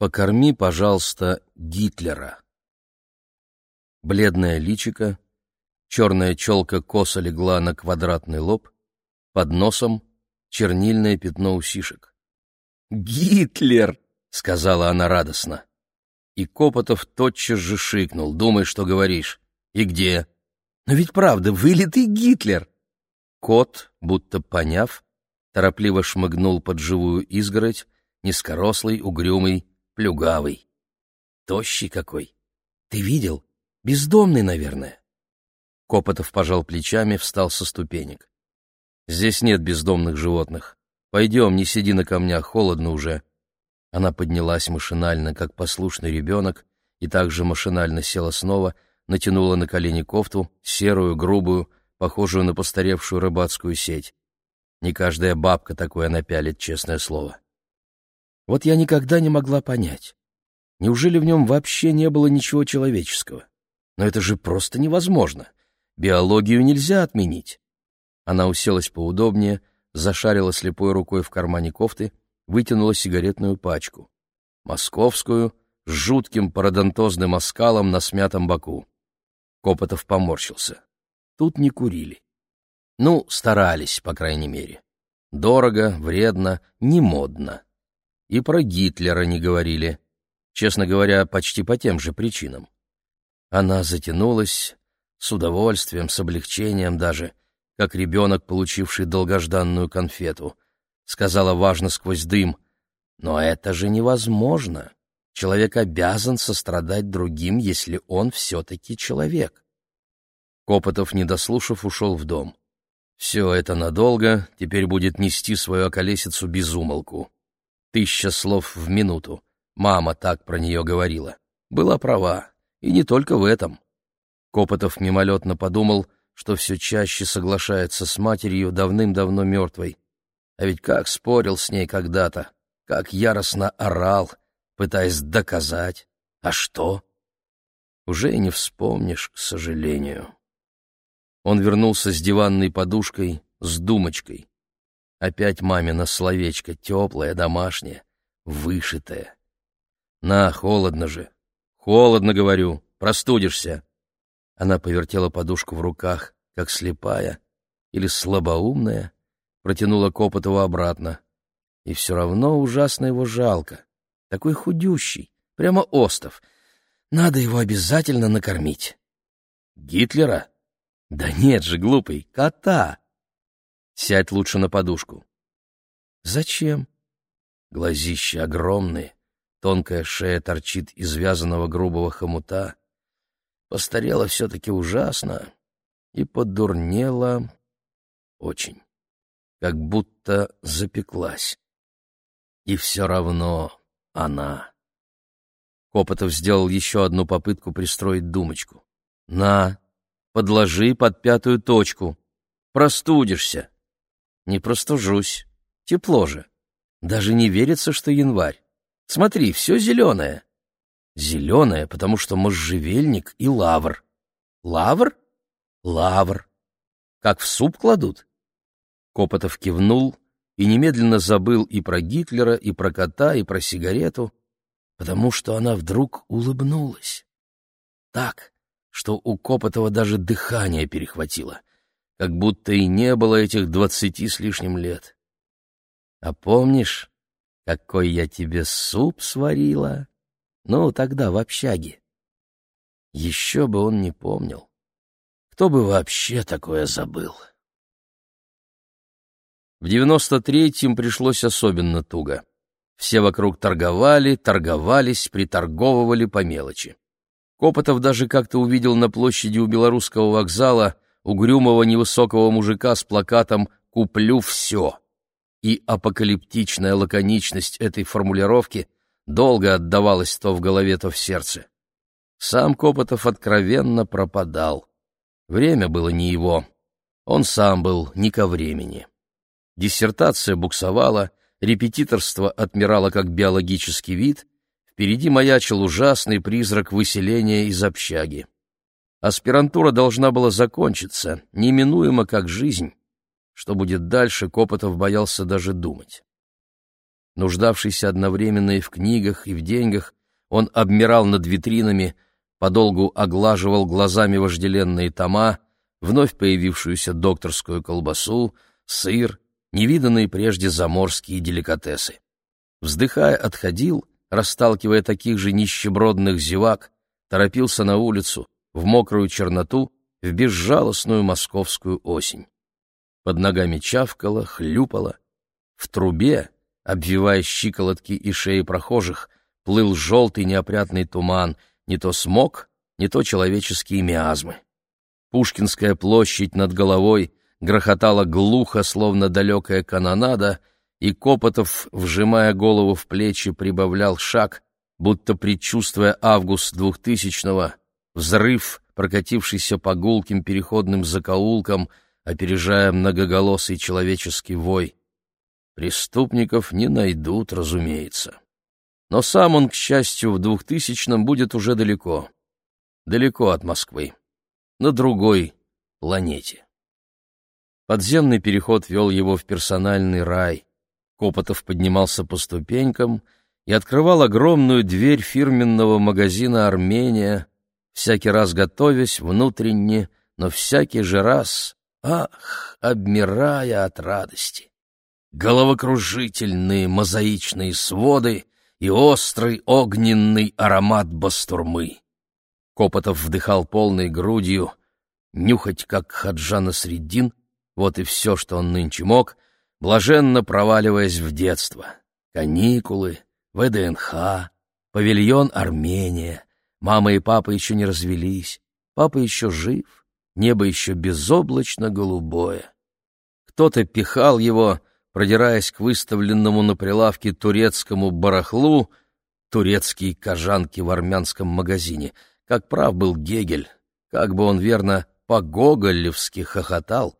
Покорми, пожалуйста, Гитлера. Бледное личико, черная челка косо легла на квадратный лоб, под носом чернильное пятно усишек. «Гитлер!» — сказала она радостно. И Копотов тотчас же шикнул. «Думай, что говоришь. И где?» «Но ведь правда, вылитый Гитлер!» Кот, будто поняв, торопливо шмыгнул под живую изгородь, низкорослый, угрюмый, плюгавый. Тощий какой. Ты видел? Бездомный, наверное. Копотов пожал плечами, встал со ступенек. Здесь нет бездомных животных. Пойдем, не сиди на камнях, холодно уже. Она поднялась машинально, как послушный ребенок, и также машинально села снова, натянула на колени кофту, серую, грубую, похожую на постаревшую рыбацкую сеть. Не каждая бабка такое напялит, честное слово. Вот я никогда не могла понять. Неужели в нем вообще не было ничего человеческого? Но это же просто невозможно. Биологию нельзя отменить. Она уселась поудобнее, зашарила слепой рукой в кармане кофты, вытянула сигаретную пачку. Московскую, с жутким пародонтозным оскалом на смятом боку. Копотов поморщился. Тут не курили. Ну, старались, по крайней мере. Дорого, вредно, не модно. И про Гитлера не говорили. Честно говоря, почти по тем же причинам. Она затянулась с удовольствием, с облегчением даже, как ребенок, получивший долгожданную конфету. Сказала важно сквозь дым, «Но это же невозможно. Человек обязан сострадать другим, если он все-таки человек». Копотов, не дослушав, ушел в дом. Все это надолго, теперь будет нести свою околесицу без умолку. Тысяча слов в минуту. Мама так про нее говорила. Была права. И не только в этом. Копотов мимолетно подумал, что все чаще соглашается с матерью, давным-давно мертвой. А ведь как спорил с ней когда-то, как яростно орал, пытаясь доказать. А что? Уже и не вспомнишь, к сожалению. Он вернулся с диванной подушкой, с думочкой. Опять мамина словечко, теплое, домашнее, вышитое. На, холодно же. Холодно, говорю, простудишься. Она повертела подушку в руках, как слепая или слабоумная, протянула Копотову обратно. И все равно ужасно его жалко. Такой худющий, прямо остов. Надо его обязательно накормить. Гитлера? Да нет же, глупый, кота. Сядь лучше на подушку. Зачем? Глазища огромные, тонкая шея торчит из вязаного грубого хомута. Постарела все-таки ужасно и подурнела очень, как будто запеклась. И все равно она. Копотов сделал еще одну попытку пристроить думочку. «На, подложи под пятую точку. Простудишься». Не простужусь. Тепло же. Даже не верится, что январь. Смотри, все зеленое. Зеленое, потому что можжевельник и лавр. Лавр? Лавр. Как в суп кладут? Копотов кивнул и немедленно забыл и про Гитлера, и про кота, и про сигарету, потому что она вдруг улыбнулась. Так, что у Копотова даже дыхание перехватило как будто и не было этих двадцати с лишним лет. А помнишь, какой я тебе суп сварила? Ну, тогда в общаге. Еще бы он не помнил. Кто бы вообще такое забыл? В девяносто третьем пришлось особенно туго. Все вокруг торговали, торговались, приторговывали по мелочи. Копотов даже как-то увидел на площади у Белорусского вокзала — угрюмого невысокого мужика с плакатом «Куплю все». И апокалиптичная лаконичность этой формулировки долго отдавалась то в голове, то в сердце. Сам Копотов откровенно пропадал. Время было не его. Он сам был не ко времени. Диссертация буксовала, репетиторство отмирало как биологический вид, впереди маячил ужасный призрак выселения из общаги. Аспирантура должна была закончиться, неминуемо как жизнь. Что будет дальше, Копотов боялся даже думать. Нуждавшийся одновременно и в книгах, и в деньгах, он обмирал над витринами, подолгу оглаживал глазами вожделенные тома, вновь появившуюся докторскую колбасу, сыр, невиданные прежде заморские деликатесы. Вздыхая, отходил, расталкивая таких же нищебродных зевак, торопился на улицу, в мокрую черноту, в безжалостную московскую осень. Под ногами чавкало, хлюпало. В трубе, обвивая щиколотки и шеи прохожих, плыл желтый неопрятный туман, не то смог, не то человеческие миазмы. Пушкинская площадь над головой грохотала глухо, словно далекая канонада, и Копотов, вжимая голову в плечи, прибавлял шаг, будто предчувствуя август двухтысячного, взрыв, прокатившийся по гулким переходным закоулкам, опережая многоголосый человеческий вой. Преступников не найдут, разумеется. Но сам он, к счастью, в двухтысячном будет уже далеко. Далеко от Москвы. На другой планете. Подземный переход вел его в персональный рай. Копотов поднимался по ступенькам и открывал огромную дверь фирменного магазина «Армения», всякий раз готовясь внутренне, но всякий же раз, ах, обмирая от радости. Головокружительные мозаичные своды и острый огненный аромат бастурмы. Копотов вдыхал полной грудью, нюхать, как Хаджана Среддин, вот и все, что он нынче мог, блаженно проваливаясь в детство. Каникулы, ВДНХ, павильон Армения. Мама и папа еще не развелись, папа еще жив, небо еще безоблачно голубое. Кто-то пихал его, продираясь к выставленному на прилавке турецкому барахлу, турецкие кожанки в армянском магазине. Как прав был Гегель, как бы он верно по-гоголевски хохотал,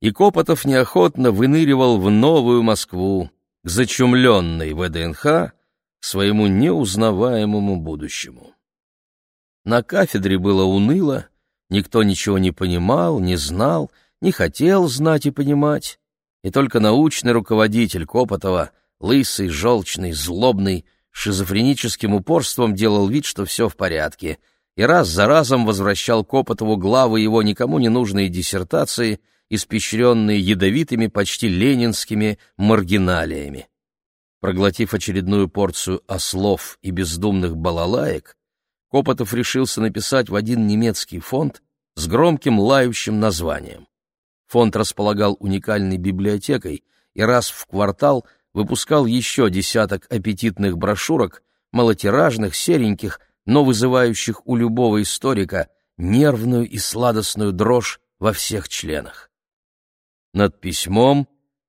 и Копотов неохотно выныривал в новую Москву, к зачумленной ВДНХ, своему неузнаваемому будущему. На кафедре было уныло, никто ничего не понимал, не знал, не хотел знать и понимать, и только научный руководитель Копотова, лысый, желчный, злобный, шизофреническим упорством делал вид, что все в порядке, и раз за разом возвращал Копотову главы его никому не нужные диссертации — испещренные ядовитыми, почти ленинскими маргиналиями. Проглотив очередную порцию ослов и бездумных балалаек, Копотов решился написать в один немецкий фонд с громким лающим названием. Фонд располагал уникальной библиотекой и раз в квартал выпускал еще десяток аппетитных брошюрок, малотиражных, сереньких, но вызывающих у любого историка нервную и сладостную дрожь во всех членах. Над письмом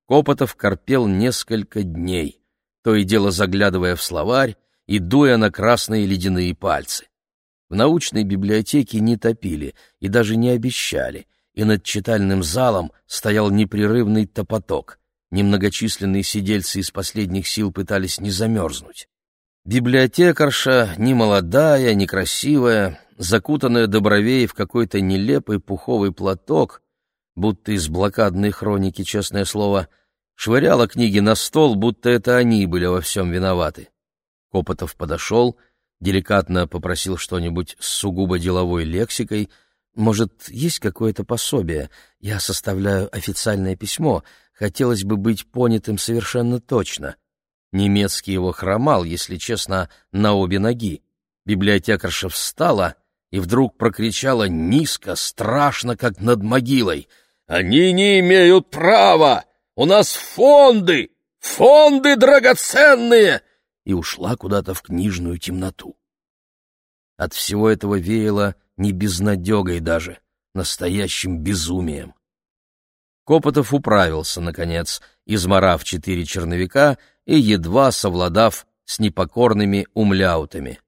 Копотов корпел несколько дней, то и дело заглядывая в словарь и дуя на красные ледяные пальцы. В научной библиотеке не топили и даже не обещали, и над читальным залом стоял непрерывный топоток. Немногочисленные сидельцы из последних сил пытались не замерзнуть. Библиотекарша, ни молодая, ни красивая, закутанная до бровей в какой-то нелепый пуховый платок, будто из блокадной хроники, честное слово, швыряла книги на стол, будто это они были во всем виноваты. Копотов подошел, деликатно попросил что-нибудь с сугубо деловой лексикой. «Может, есть какое-то пособие? Я составляю официальное письмо. Хотелось бы быть понятым совершенно точно». Немецкий его хромал, если честно, на обе ноги. Библиотекарша встала и вдруг прокричала низко, страшно, как над могилой — они не имеют права! У нас фонды! Фонды драгоценные!» И ушла куда-то в книжную темноту. От всего этого веяло не безнадегой даже, настоящим безумием. Копотов управился, наконец, изморав четыре черновика и едва совладав с непокорными умляутами.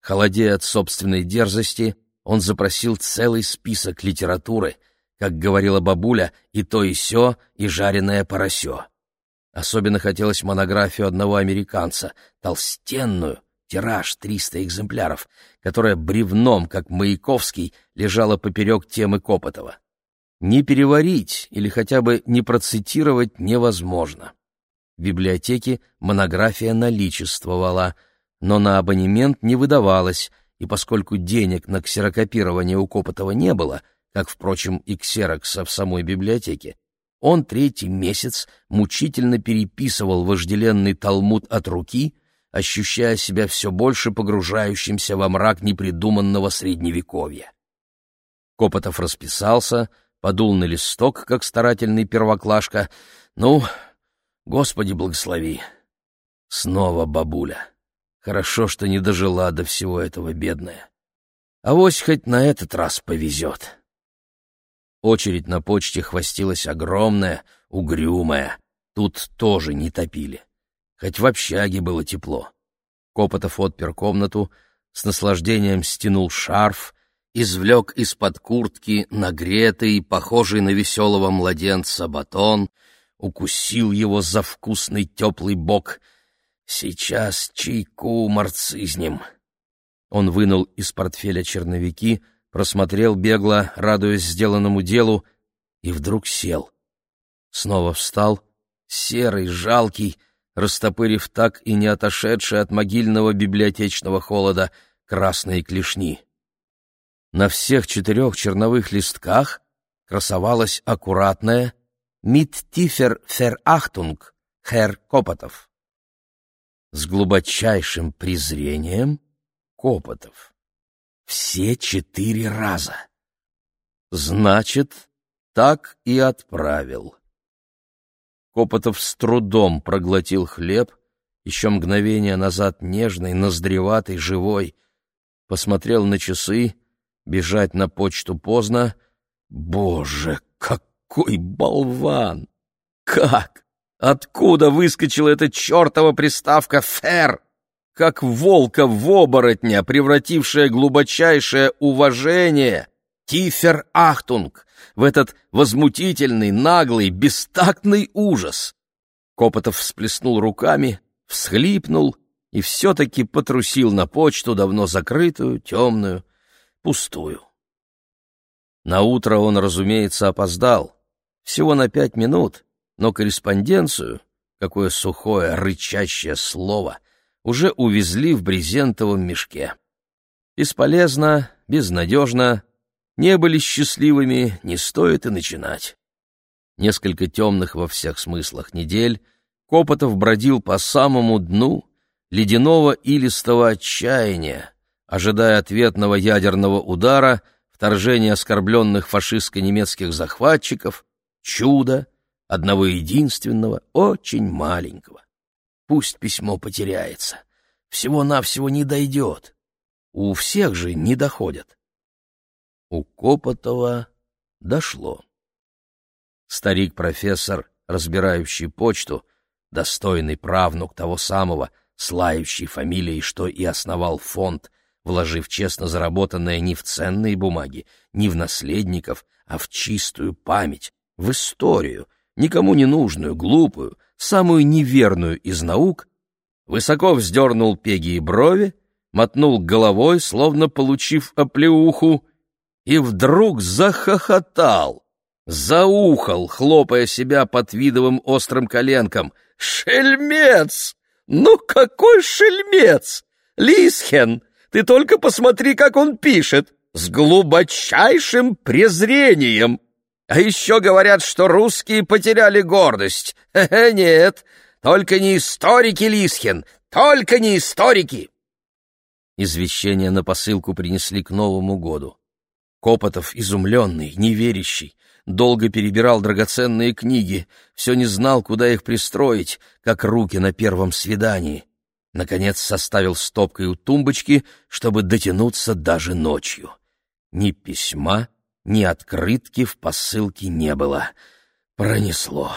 Холодея от собственной дерзости, он запросил целый список литературы — как говорила бабуля, и то и сё, и жареное поросё. Особенно хотелось монографию одного американца, толстенную, тираж 300 экземпляров, которая бревном, как Маяковский, лежала поперек темы Копотова. Не переварить или хотя бы не процитировать невозможно. В библиотеке монография наличествовала, но на абонемент не выдавалась, и поскольку денег на ксерокопирование у Копотова не было, как, впрочем, и ксерокса в самой библиотеке, он третий месяц мучительно переписывал вожделенный талмуд от руки, ощущая себя все больше погружающимся во мрак непридуманного средневековья. Копотов расписался, подул на листок, как старательный первоклашка. «Ну, Господи, благослови!» Снова бабуля. Хорошо, что не дожила до всего этого бедная. Авось хоть на этот раз повезет. Очередь на почте хвостилась огромная, угрюмая. Тут тоже не топили. Хоть в общаге было тепло. Копотов отпер комнату, с наслаждением стянул шарф, извлек из-под куртки нагретый, похожий на веселого младенца батон, укусил его за вкусный теплый бок. «Сейчас чайку марцизнем». Он вынул из портфеля черновики — просмотрел бегло, радуясь сделанному делу, и вдруг сел. Снова встал, серый, жалкий, растопырив так и не отошедший от могильного библиотечного холода красные клешни. На всех четырех черновых листках красовалась аккуратная «Mit tiefer Verachtung, Herr Копотов». С глубочайшим презрением Копотов. Все четыре раза. Значит, так и отправил. Копотов с трудом проглотил хлеб, еще мгновение назад нежный, ноздреватый, живой. Посмотрел на часы, бежать на почту поздно. Боже, какой болван! Как? Откуда выскочила эта чертова приставка «фер»? Как волка в оборотня, превратившая глубочайшее уважение, tiefer Achtung, в этот возмутительный, наглый, бестактный ужас. Копотов всплеснул руками, всхлипнул и все-таки потрусил на почту, давно закрытую, темную, пустую. Наутро он, разумеется, опоздал. Всего на пять минут, но корреспонденцию, какое сухое, рычащее слово — уже увезли в брезентовом мешке. Бесполезно, безнадежно, не были счастливыми, не стоит и начинать. Несколько темных во всех смыслах недель Копотов бродил по самому дну ледяного илистого отчаяния, ожидая ответного ядерного удара, вторжения оскорбленных фашистско-немецких захватчиков, чуда, одного единственного, очень маленького. Пусть письмо потеряется. Всего-навсего не дойдет. У всех же не доходят. У Копотова дошло. Старик-профессор, разбирающий почту, достойный правнук того самого, слающий фамилией, что и основал фонд, вложив честно заработанное не в ценные бумаги, не в наследников, а в чистую память, в историю, никому не нужную, глупую, самую неверную из наук, высоко вздернул пеги и брови, мотнул головой, словно получив оплеуху, и вдруг захохотал, заухал, хлопая себя под видовым острым коленком. «Шельмец! Ну какой шельмец! Лисхен, ты только посмотри, как он пишет! С глубочайшим презрением!» А еще говорят, что русские потеряли гордость. Хе-хе, нет, только не историки, Лисхин, только не историки. Извещение на посылку принесли к Новому году. Копотов, изумленный, неверящий, долго перебирал драгоценные книги, все не знал, куда их пристроить, как руки на первом свидании. Наконец составил стопкой у тумбочки, чтобы дотянуться даже ночью. Ни письма, ни открытки в посылке не было. Пронесло.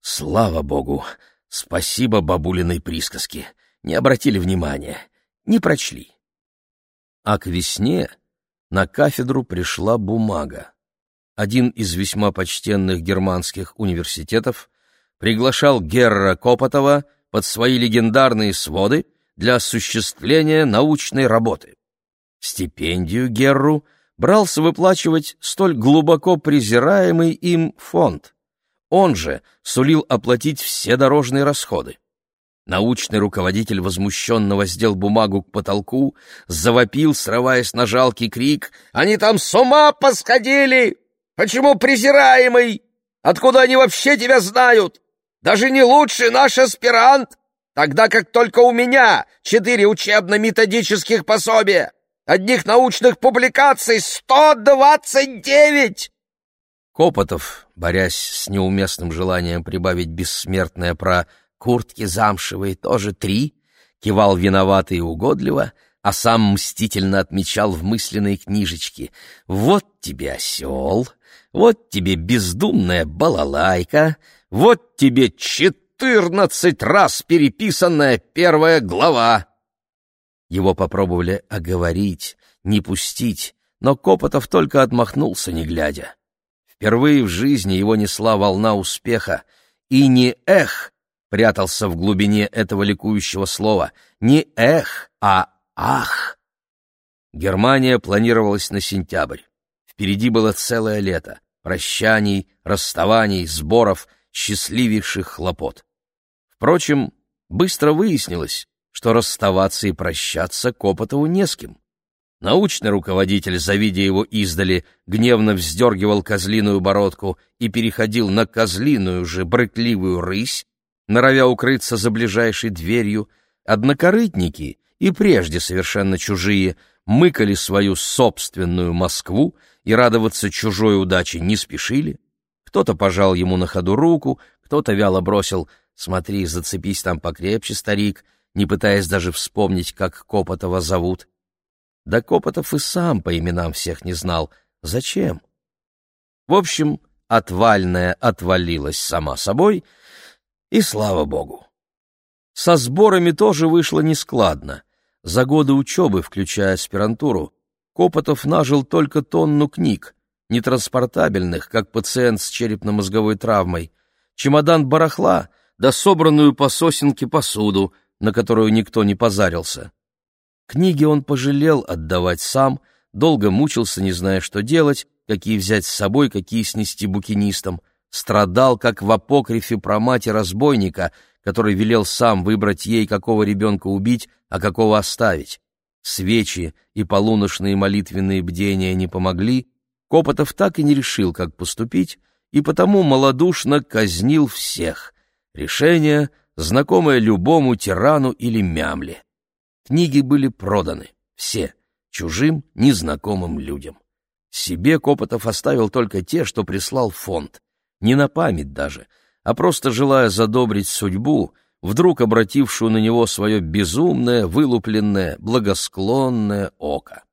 Слава богу! Спасибо бабулиной присказке. Не обратили внимания, не прочли. А к весне на кафедру пришла бумага. Один из весьма почтенных германских университетов приглашал Герра Копотова под свои легендарные своды для осуществления научной работы. Стипендию Герру брался выплачивать столь глубоко презираемый им фонд. Он же сулил оплатить все дорожные расходы. Научный руководитель возмущенно воздел бумагу к потолку, завопил, срываясь на жалкий крик. «Они там с ума посходили! Почему презираемый? Откуда они вообще тебя знают? Даже не лучший наш аспирант, тогда как только у меня четыре учебно-методических пособия, одних научных публикаций сто двадцать девять!» Копотов, борясь с неуместным желанием прибавить бессмертное про куртки замшевые тоже три, кивал виновато и угодливо, а сам мстительно отмечал в мысленной книжечке «Вот тебе осел, вот тебе бездумная балалайка, вот тебе четырнадцать раз переписанная первая глава». Его попробовали оговорить, не пустить, но Копотов только отмахнулся, не глядя. Впервые в жизни его несла волна успеха, и не «эх», прятался в глубине этого ликующего слова. Не «эх», а «ах». Германия планировалась на сентябрь. Впереди было целое лето прощаний, расставаний, сборов, счастливейших хлопот. Впрочем, быстро выяснилось, что расставаться и прощаться Копотову не с кем. Научный руководитель, завидя его издали, гневно вздергивал козлиную бородку и переходил на козлиную же брыкливую рысь, норовя укрыться за ближайшей дверью, однокорытники, и прежде совершенно чужие, мыкали свою собственную Москву и радоваться чужой удаче не спешили. Кто-то пожал ему на ходу руку, кто-то вяло бросил «Смотри, зацепись там покрепче, старик», не пытаясь даже вспомнить, как Копотова зовут. Да Копотов и сам по именам всех не знал. Зачем? В общем, отвальная отвалилась сама собой — и слава богу. Со сборами тоже вышло нескладно. За годы учебы, включая аспирантуру, Копотов нажил только тонну книг, нетранспортабельных, как пациент с черепно-мозговой травмой, чемодан барахла, да собранную по сосенке посуду, на которую никто не позарился. Книги он пожалел отдавать сам, долго мучился, не зная, что делать, какие взять с собой, какие снести букинистам — страдал, как в апокрифе про мать-разбойника, который велел сам выбрать ей, какого ребенка убить, а какого оставить. Свечи и полуношные молитвенные бдения не помогли, Копотов так и не решил, как поступить, и потому малодушно казнил всех. Решение, знакомое любому тирану или мямле. Книги были проданы, все, чужим, незнакомым людям. Себе Копотов оставил только те, что прислал фонд не на память даже, а просто желая задобрить судьбу, вдруг обратившую на него свое безумное, вылупленное, благосклонное око.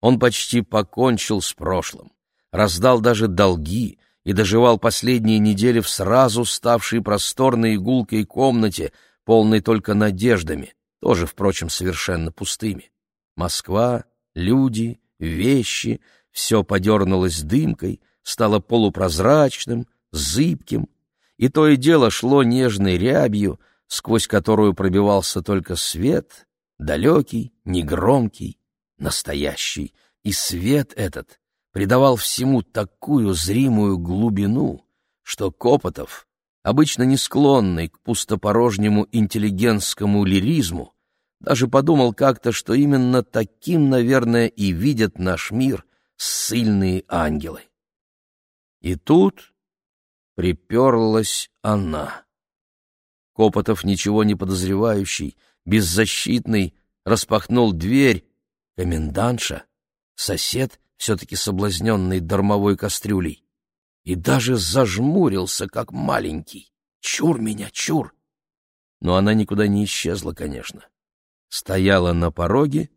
Он почти покончил с прошлым, раздал даже долги и доживал последние недели в сразу ставшей просторной игулкой комнате, полной только надеждами, тоже, впрочем, совершенно пустыми. Москва, люди, вещи — все подернулось дымкой, стало полупрозрачным, зыбким, и то и дело шло нежной рябью, сквозь которую пробивался только свет, далекий, негромкий, настоящий, и свет этот придавал всему такую зримую глубину, что Копотов, обычно не склонный к пустопорожнему интеллигентскому лиризму, даже подумал как-то, что именно таким, наверное, и видят наш мир ссыльные ангелы. И тут приперлась она. Копотов, ничего не подозревающий, беззащитный, распахнул дверь. Комендантша, сосед, все-таки соблазненный дармовой кастрюлей, и даже зажмурился, как маленький. Чур меня, чур! Но она никуда не исчезла, конечно. Стояла на пороге,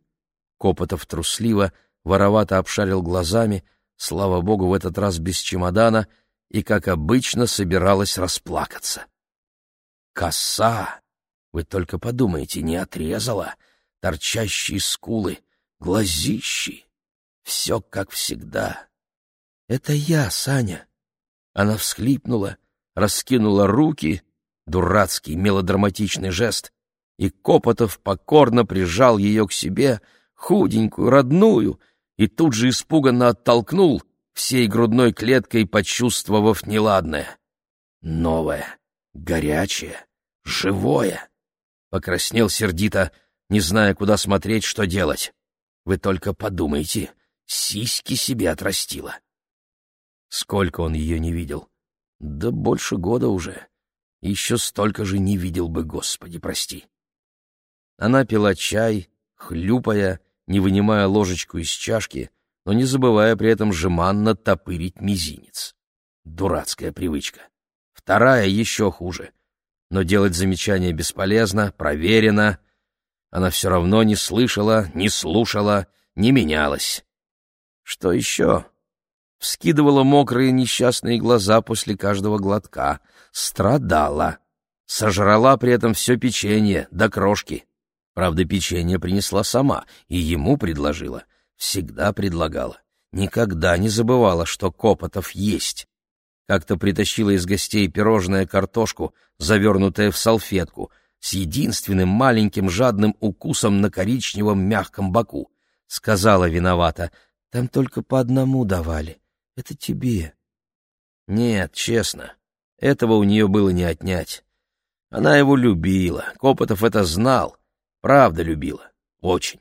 Копотов трусливо, воровато обшарил глазами — слава богу, в этот раз без чемодана, и, как обычно, собиралась расплакаться. Коса! Вы только подумайте, не отрезала. Торчащие скулы, глазищи. Все как всегда. Это я, Саня. Она всхлипнула, раскинула руки, дурацкий мелодраматичный жест, и Копотов покорно прижал ее к себе, худенькую, родную, и тут же испуганно оттолкнул, всей грудной клеткой почувствовав неладное. новое, горячее, живое. Покраснел сердито, не зная, куда смотреть, что делать. Вы только подумайте, сиськи себе отрастила. Сколько он ее не видел? Да больше года уже. Еще столько же не видел бы, Господи, прости. Она пила чай, хлюпая, не вынимая ложечку из чашки, но не забывая при этом жеманно топырить мизинец. Дурацкая привычка. Вторая еще хуже. Но делать замечания бесполезно, проверено. Она все равно не слышала, не слушала, не менялась. Что еще? Вскидывала мокрые несчастные глаза после каждого глотка. Страдала. Сожрала при этом все печенье до крошки. Правда, печенье принесла сама и ему предложила. Всегда предлагала. Никогда не забывала, что Копотов есть. Как-то притащила из гостей пирожное картошку, завернутое в салфетку, с единственным маленьким жадным укусом на коричневом мягком боку. Сказала виновата, там только по одному давали. Это тебе. Нет, честно, этого у нее было не отнять. Она его любила, Копотов это знал, правда любила, очень.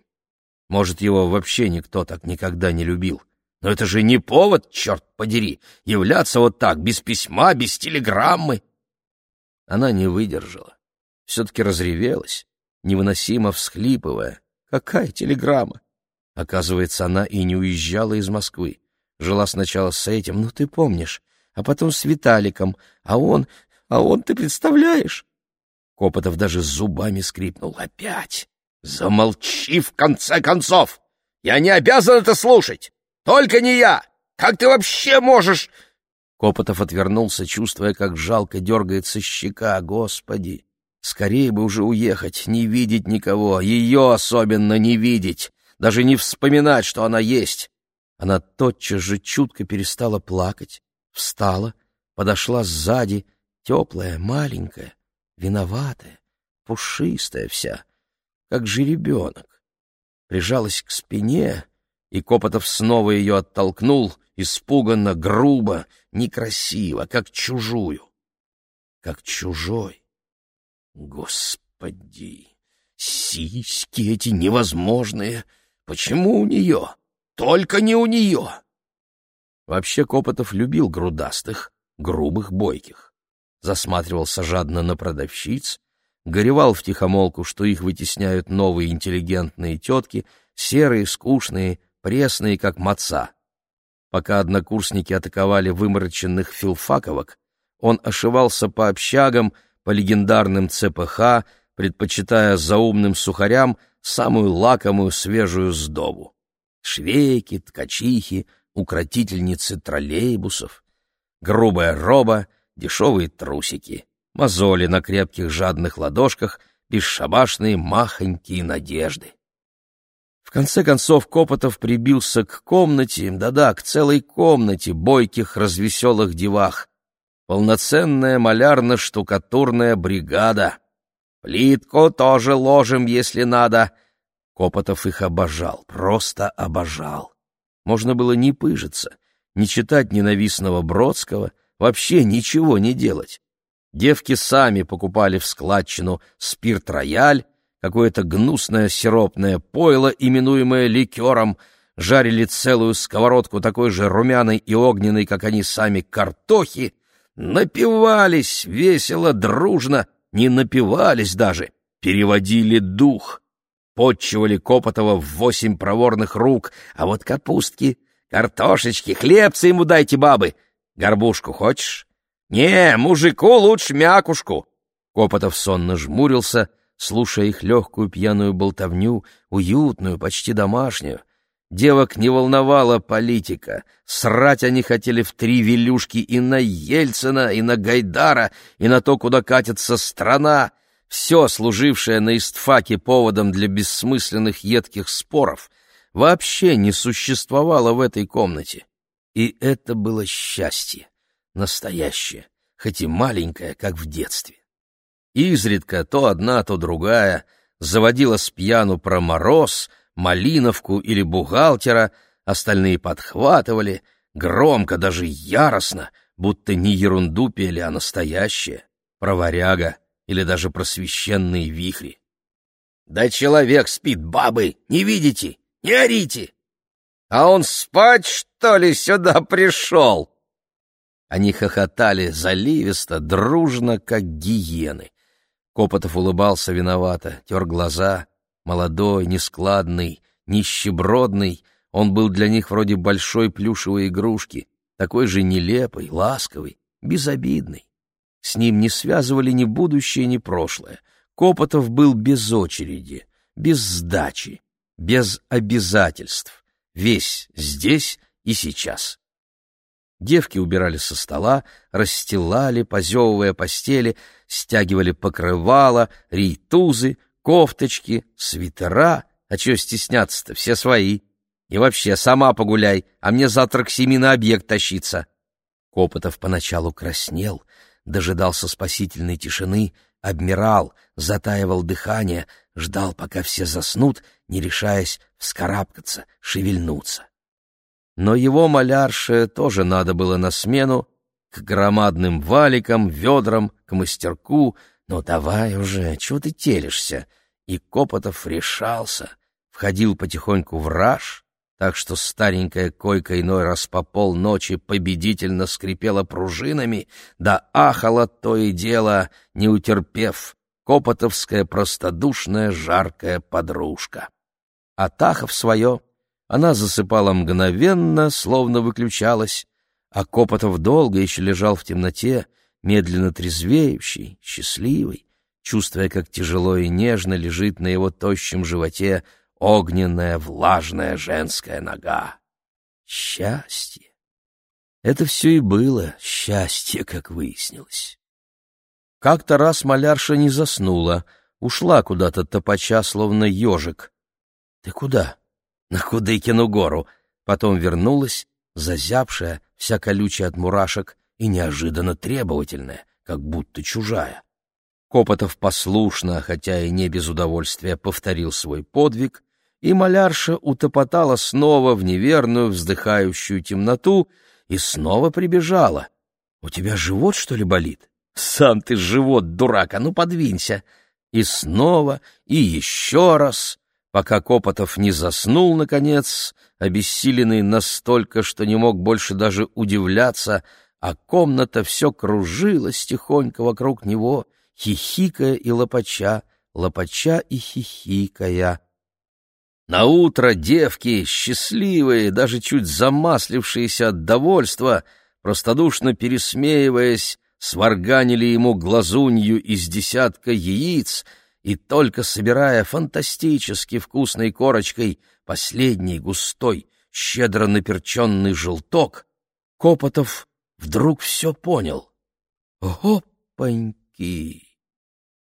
Может, его вообще никто так никогда не любил. Но это же не повод, черт подери, являться вот так, без письма, без телеграммы. Она не выдержала. Все-таки разревелась, невыносимо всхлипывая. Какая телеграмма? Оказывается, она и не уезжала из Москвы. Жила сначала с этим, ну ты помнишь, а потом с Виталиком, а он... а он, ты представляешь? Копотов даже зубами скрипнул. Опять! Замолчи в конце концов! Я не обязан это слушать! Только не я! Как ты вообще можешь...» Копотов отвернулся, чувствуя, как жалко дергается щека. «Господи! Скорее бы уже уехать, не видеть никого, ее особенно не видеть, даже не вспоминать, что она есть!» Она тотчас же чутко перестала плакать, встала, подошла сзади, теплая, маленькая, виноватая, пушистая вся, как жеребенок. Прижалась к спине, и Копотов снова ее оттолкнул, испуганно, грубо, некрасиво, как чужую. Как чужой. Господи, сиськи эти невозможные. Почему у нее? Только не у нее. Вообще Копотов любил грудастых, грубых, бойких. Засматривался жадно на продавщиц, горевал втихомолку, что их вытесняют новые интеллигентные тетки, серые, скучные, пресные, как маца. Пока однокурсники атаковали вымороченных филфаковок, он ошивался по общагам, по легендарным ЦПХ, предпочитая заумным сухарям самую лакомую свежую сдобу. Швейки, ткачихи, укротительницы троллейбусов, грубая роба, дешевые трусики, мозоли на крепких жадных ладошках, бесшабашные махонькие надежды. В конце концов Копотов прибился к комнате, да-да, к целой комнате бойких развеселых девах. Полноценная малярно-штукатурная бригада. Плитку тоже ложим, если надо. Копотов их обожал, просто обожал. Можно было не пыжиться, не читать ненавистного Бродского, вообще ничего не делать. Девки сами покупали в складчину спирт-рояль, какое-то гнусное сиропное пойло, именуемое ликером, жарили целую сковородку такой же румяной и огненной, как они сами, картохи, напивались весело, дружно, не напивались даже, переводили дух, подчивали Копотова в восемь проворных рук, а вот капустки, картошечки, хлебцы ему дайте, бабы. Горбушку хочешь? Не, мужику лучше мякушку. Копотов сонно жмурился, слушая их легкую пьяную болтовню, уютную, почти домашнюю. Девок не волновала политика. Срать они хотели в три велюшки и на Ельцина, и на Гайдара, и на то, куда катится страна. Все, служившее на истфаке поводом для бессмысленных едких споров, вообще не существовало в этой комнате. И это было счастье, настоящее, хоть и маленькое, как в детстве. Изредка то одна, то другая заводила с пьяну про мороз, малиновку или бухгалтера, остальные подхватывали, громко, даже яростно, будто не ерунду пели, а настоящее, про варяга или даже про священные вихри. «Да человек спит, бабы, не видите? Не орите!» «А он спать, что ли, сюда пришел?» Они хохотали заливисто, дружно, как гиены. Копотов улыбался виновато, тер глаза. Молодой, нескладный, нищебродный, он был для них вроде большой плюшевой игрушки, такой же нелепый, ласковый, безобидный. С ним не связывали ни будущее, ни прошлое. Копотов был без очереди, без сдачи, без обязательств, весь здесь и сейчас. Девки убирали со стола, расстилали, позевывая постели, стягивали покрывала, рейтузы, кофточки, свитера. А чего стесняться-то, все свои. И вообще, сама погуляй, а мне завтра к семи на объект тащиться. Копотов поначалу краснел, дожидался спасительной тишины, обмирал, затаивал дыхание, ждал, пока все заснут, не решаясь вскарабкаться, шевельнуться. Но его малярше тоже надо было на смену, к громадным валикам, ведрам, к мастерку. «Ну давай уже, чего ты телишься?» И Копотов решался, входил потихоньку в раж, так что старенькая койка иной раз по полночи победительно скрипела пружинами, да ахала то и дело, не утерпев, копотовская простодушная жаркая подружка. А Тахов свое она засыпала мгновенно, словно выключалась, а Копотов долго еще лежал в темноте, медленно трезвеющий, счастливый, чувствуя, как тяжело и нежно лежит на его тощем животе огненная влажная женская нога. Счастье! Это все и было счастье, как выяснилось. Как-то раз малярша не заснула, ушла куда-то топача, словно ежик. — Ты куда? — На Худыкину гору. Потом вернулась, зазябшая, вся колючая от мурашек и неожиданно требовательная, как будто чужая. Копотов послушно, хотя и не без удовольствия, повторил свой подвиг, и малярша утопотала снова в неверную вздыхающую темноту и снова прибежала. — У тебя живот, что ли, болит? — Сам ты живот, дурак, а ну подвинься! И снова, и еще раз, пока Копотов не заснул, наконец, обессиленный настолько, что не мог больше даже удивляться, а комната все кружилась тихонько вокруг него, хихикая и лопача, лопача и хихикая. На утро девки, счастливые, даже чуть замаслившиеся от довольства, простодушно пересмеиваясь, сварганили ему глазунью из десятка яиц и только собирая фантастически вкусной корочкой последний густой, щедро наперченный желток, Копотов вдруг все понял. Опаньки!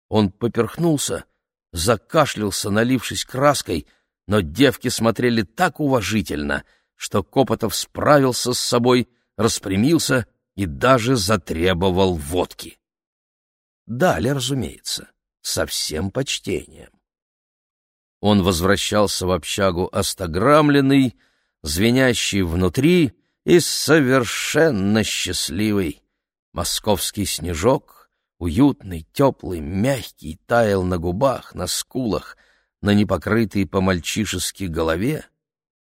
Он поперхнулся, закашлялся, налившись краской — но девки смотрели так уважительно, что Копотов справился с собой, распрямился и даже затребовал водки. Дали, разумеется, со всем почтением. Он возвращался в общагу остограмленный, звенящий внутри и совершенно счастливый. Московский снежок, уютный, теплый, мягкий, таял на губах, на скулах, на непокрытой по-мальчишески голове,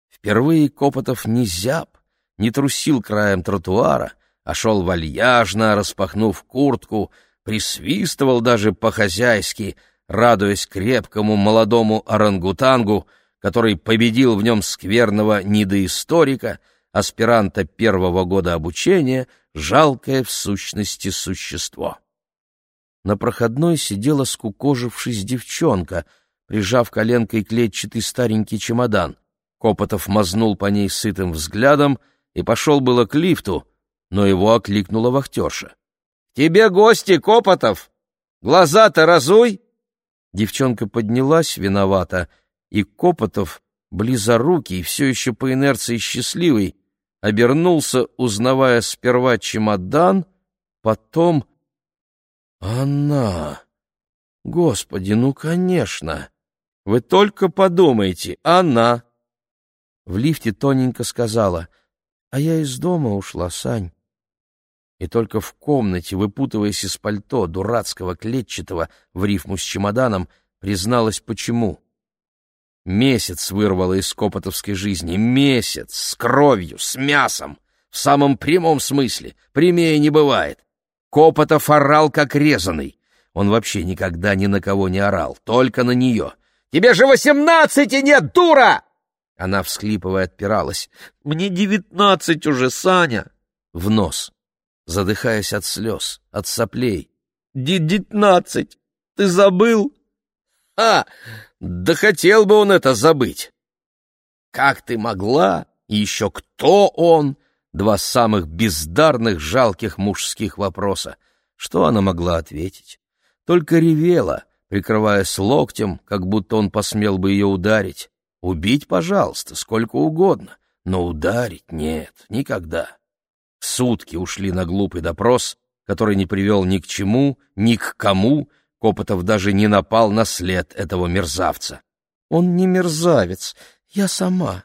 впервые Копотов не зяб, не трусил краем тротуара, а шел вальяжно, распахнув куртку, присвистывал даже по-хозяйски, радуясь крепкому молодому орангутангу, который победил в нем скверного недоисторика, аспиранта первого года обучения, жалкое в сущности существо. На проходной сидела скукожившись девчонка — прижав коленкой клетчатый старенький чемодан. Копотов мазнул по ней сытым взглядом и пошел было к лифту, но его окликнула вахтерша. — Тебе гости, Копотов! Глаза-то разуй! Девчонка поднялась виновата, и Копотов, близорукий, все еще по инерции счастливый, обернулся, узнавая сперва чемодан, потом... Она! Господи, ну, конечно! Вы только подумайте, она!» В лифте тоненько сказала, «А я из дома ушла, Сань». и только в комнате, выпутываясь из пальто дурацкого клетчатого в рифму с чемоданом, призналась, почему. Месяц вырвала из копотовской жизни, месяц, с кровью, с мясом, в самом прямом смысле, прямее не бывает. Копотов орал, как резанный. Он вообще никогда ни на кого не орал, только на нее. «Тебе же восемнадцати нет, дура!» Она, всхлипывая, отпиралась. «Мне девятнадцать уже, Саня!» В нос, задыхаясь от слез, от соплей. «Девятнадцать! Ты забыл?» «А, да хотел бы он это забыть!» «Как ты могла? И еще кто он?» Два самых бездарных, жалких мужских вопроса. Что она могла ответить? Только ревела, прикрываясь локтем, как будто он посмел бы ее ударить. Убить, пожалуйста, сколько угодно, но ударить нет, никогда. Сутки ушли на глупый допрос, который не привел ни к чему, ни к кому, Копотов даже не напал на след этого мерзавца. «Он не мерзавец, я сама».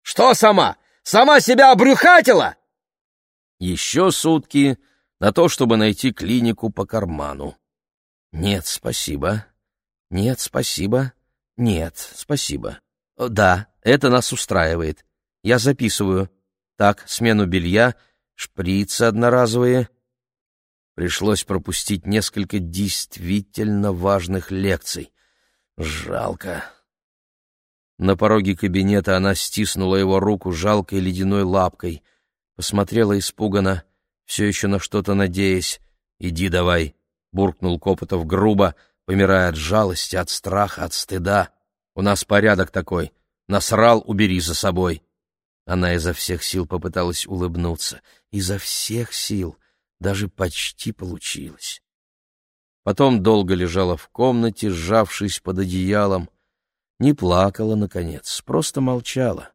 «Что сама? Сама себя обрюхатила?» Еще сутки на то, чтобы найти клинику по карману. «Нет, спасибо. Нет, спасибо. Нет, спасибо. Да, это нас устраивает. Я записываю. Так, смену белья, шприцы одноразовые». Пришлось пропустить несколько действительно важных лекций. Жалко. На пороге кабинета она стиснула его руку жалкой ледяной лапкой, посмотрела испуганно, все еще на что-то надеясь. «Иди давай», — буркнул Копотов грубо, помирая от жалости, от страха, от стыда. «У нас порядок такой. Насрал, убери за собой». Она изо всех сил попыталась улыбнуться. Изо всех сил — даже почти получилось. Потом долго лежала в комнате, сжавшись под одеялом. Не плакала, наконец, просто молчала.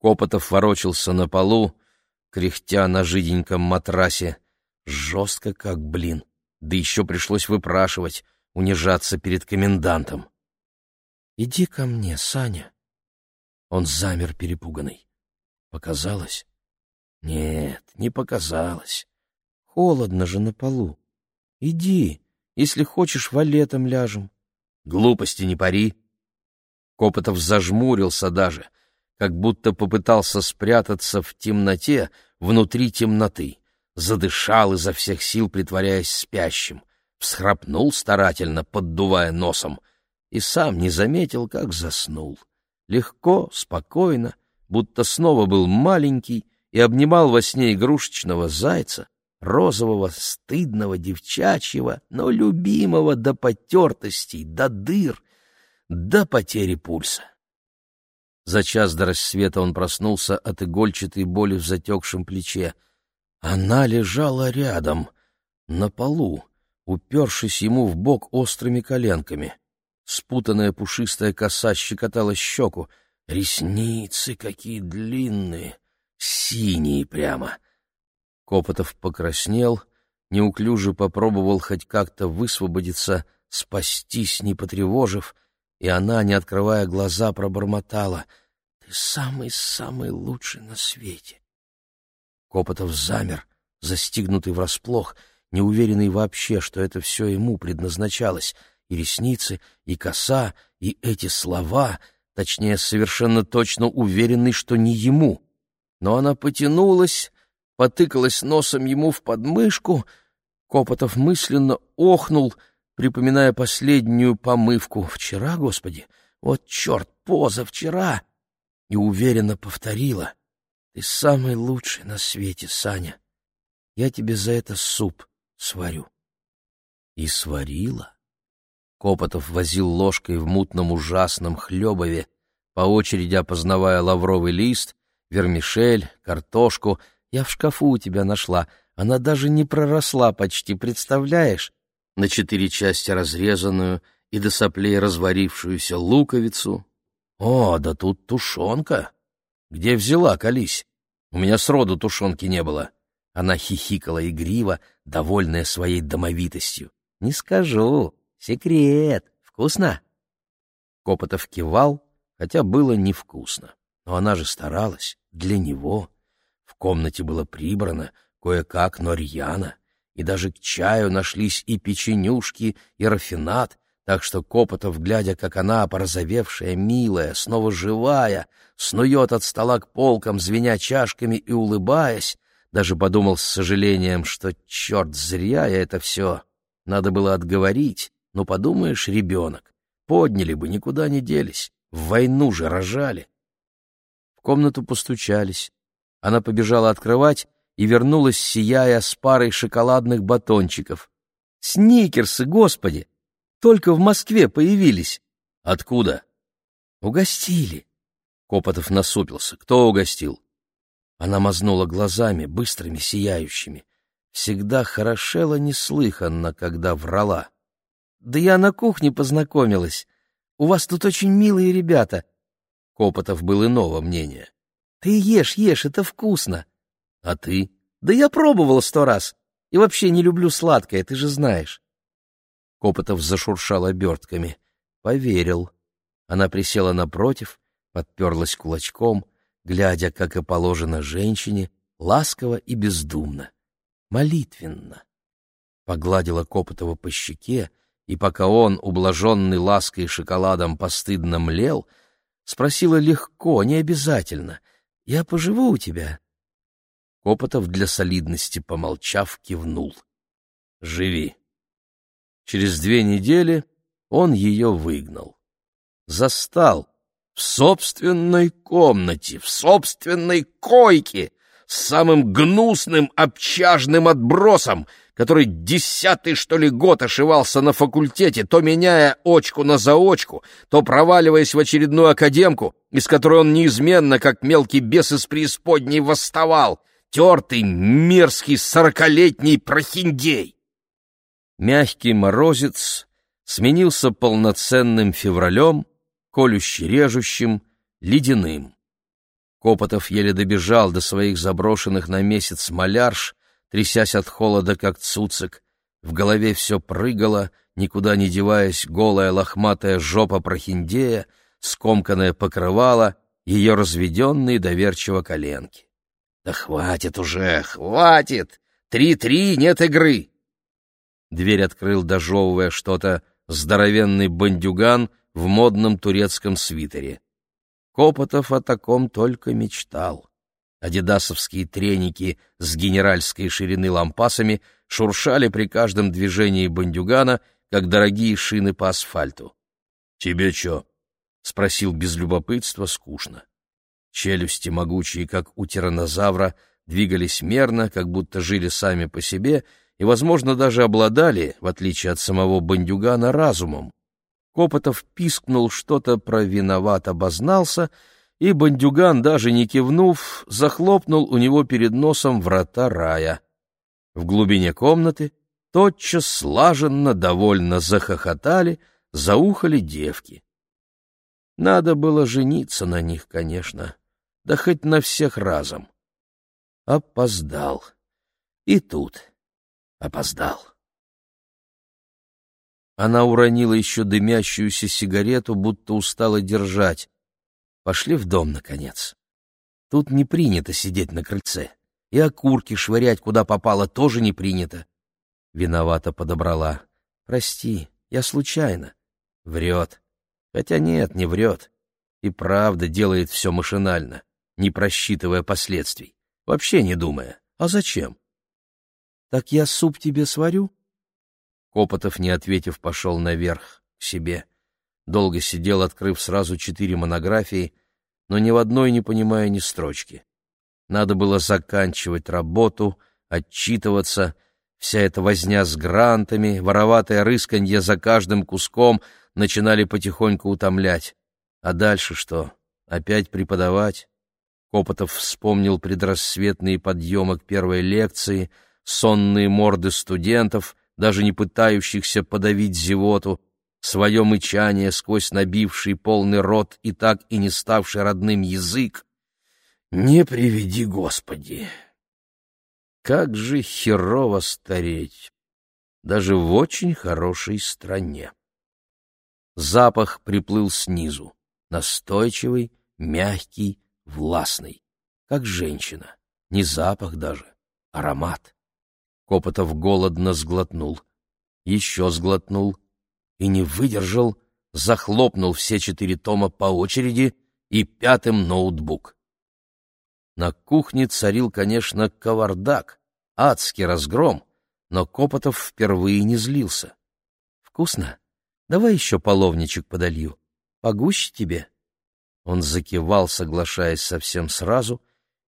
Копотов ворочался на полу, кряхтя на жиденьком матрасе. Жестко как блин. Да еще пришлось выпрашивать, унижаться перед комендантом. «Иди ко мне, Саня». Он замер перепуганный. Показалось? Нет, не показалось. Холодно же на полу. Иди, если хочешь, валетом ляжем. Глупости не пари. Копотов зажмурился даже, как будто попытался спрятаться в темноте внутри темноты. Задышал изо всех сил, притворяясь спящим. Всхрапнул старательно, поддувая носом, и сам не заметил, как заснул. Легко, спокойно, будто снова был маленький и обнимал во сне игрушечного зайца, розового, стыдного, девчачьего, но любимого до потертостей, до дыр, до потери пульса. За час до рассвета он проснулся от игольчатой боли в затекшем плече. Она лежала рядом, на полу, упершись ему в бок острыми коленками. Спутанная пушистая коса щекотала щеку. Ресницы какие длинные, синие прямо — Копотов покраснел, неуклюже попробовал хоть как-то высвободиться, спастись, не потревожив, и она, не открывая глаза, пробормотала «Ты самый-самый лучший на свете». Копотов замер, застигнутый врасплох, неуверенный вообще, что это все ему предназначалось, и ресницы, и коса, и эти слова, точнее, совершенно точно уверенный, что не ему. Но она потянулась, потыкалась носом ему в подмышку. Копотов мысленно охнул, припоминая последнюю помывку. Вчера, господи, вот черт, позавчера! И уверенно повторила. Ты самый лучший на свете, Саня. Я тебе за это суп сварю. И сварила. Копотов возил ложкой в мутном ужасном хлебове, по очереди опознавая лавровый лист, вермишель, картошку — я в шкафу у тебя нашла. Она даже не проросла почти, представляешь? На четыре части разрезанную и до соплей разварившуюся луковицу. О, да тут тушенка. Где взяла, колись? У меня сроду тушенки не было. Она хихикала игриво, довольная своей домовитостью. Не скажу. Секрет. Вкусно? Копотов кивал, хотя было невкусно. Но она же старалась. Для него. В комнате было прибрано, кое-как, но рьяно, и даже к чаю нашлись и печенюшки, и рафинат, так что Копотов, глядя, как она, порозовевшая, милая, снова живая, снует от стола к полкам, звеня чашками и улыбаясь, даже подумал с сожалением, что, черт, зря я это все. Надо было отговорить, ну, подумаешь, ребенок. Подняли бы, никуда не делись. В войну же рожали. В комнату постучались. Она побежала открывать и вернулась, сияя с парой шоколадных батончиков. «Сникерсы, господи! Только в Москве появились!» «Откуда?» «Угостили!» Копотов насупился. «Кто угостил?» Она мазнула глазами, быстрыми, сияющими. Всегда хорошела неслыханно, когда врала. «Да я на кухне познакомилась. У вас тут очень милые ребята». Копотов был иного мнения. «Ты ешь, ешь, это вкусно». «А ты?» «Да я пробовала сто раз. И вообще не люблю сладкое, ты же знаешь». Копотов зашуршал обертками. Поверил. Она присела напротив, подперлась кулачком, глядя, как и положено женщине, ласково и бездумно, молитвенно. Погладила Копотова по щеке, и пока он, ублаженный лаской и шоколадом, постыдно млел, спросила легко, не обязательно, «Я поживу у тебя?» Копотов для солидности, помолчав, кивнул. «Живи». Через две недели он ее выгнал. Застал в собственной комнате, в собственной койке, с самым гнусным общажным отбросом, который десятый, что ли, год ошивался на факультете, то меняя очку на заочку, то проваливаясь в очередную академку, из которой он неизменно, как мелкий бес из преисподней, восставал, тертый, мерзкий, сорокалетний прохиндей. Мягкий морозец сменился полноценным февралем, колюще-режущим, ледяным. Копотов еле добежал до своих заброшенных на месяц малярш, трясясь от холода, как цуцик. В голове все прыгало, никуда не деваясь, голая лохматая жопа прохиндея, скомканное покрывало, ее разведенные доверчиво коленки. «Да хватит уже, хватит! Три-три, нет игры!» Дверь открыл, дожевывая что-то, здоровенный бандюган в модном турецком свитере. Копотов о таком только мечтал. Адидасовские треники с генеральской ширины лампасами шуршали при каждом движении бандюгана, как дорогие шины по асфальту. — Тебе чё? — спросил без любопытства скучно. Челюсти, могучие, как у тиранозавра, двигались мерно, как будто жили сами по себе и, возможно, даже обладали, в отличие от самого бандюгана, разумом. Копотов пискнул что-то про виноват обознался, и бандюган, даже не кивнув, захлопнул у него перед носом врата рая. В глубине комнаты тотчас слаженно, довольно захохотали, заухали девки. Надо было жениться на них, конечно, да хоть на всех разом. Опоздал. И тут опоздал. Она уронила еще дымящуюся сигарету, будто устала держать. Пошли в дом, наконец. Тут не принято сидеть на крыльце. И окурки швырять куда попало тоже не принято. Виновато подобрала. Прости, я случайно. Врет. Хотя нет, не врет. И правда делает все машинально, не просчитывая последствий. Вообще не думая. А зачем? Так я суп тебе сварю? Копотов, не ответив, пошел наверх, к себе. Долго сидел, открыв сразу четыре монографии, но ни в одной не понимая ни строчки. Надо было заканчивать работу, отчитываться, вся эта возня с грантами, вороватое рысканье за каждым куском начинали потихоньку утомлять. А дальше что? Опять преподавать? Копотов вспомнил предрассветные подъемы к первой лекции, сонные морды студентов, даже не пытающихся подавить зевоту, свое мычание сквозь набивший полный рот и так и не ставший родным язык. Не приведи, Господи! Как же херово стареть, даже в очень хорошей стране. Запах приплыл снизу, настойчивый, мягкий, властный, как женщина, не запах даже, аромат. Копотов голодно сглотнул. Еще сглотнул и не выдержал, захлопнул все четыре тома по очереди и пятым ноутбук. На кухне царил, конечно, кавардак, адский разгром, но Копотов впервые не злился. «Вкусно? Давай еще половничек подолью. Погуще тебе?» Он закивал, соглашаясь совсем сразу,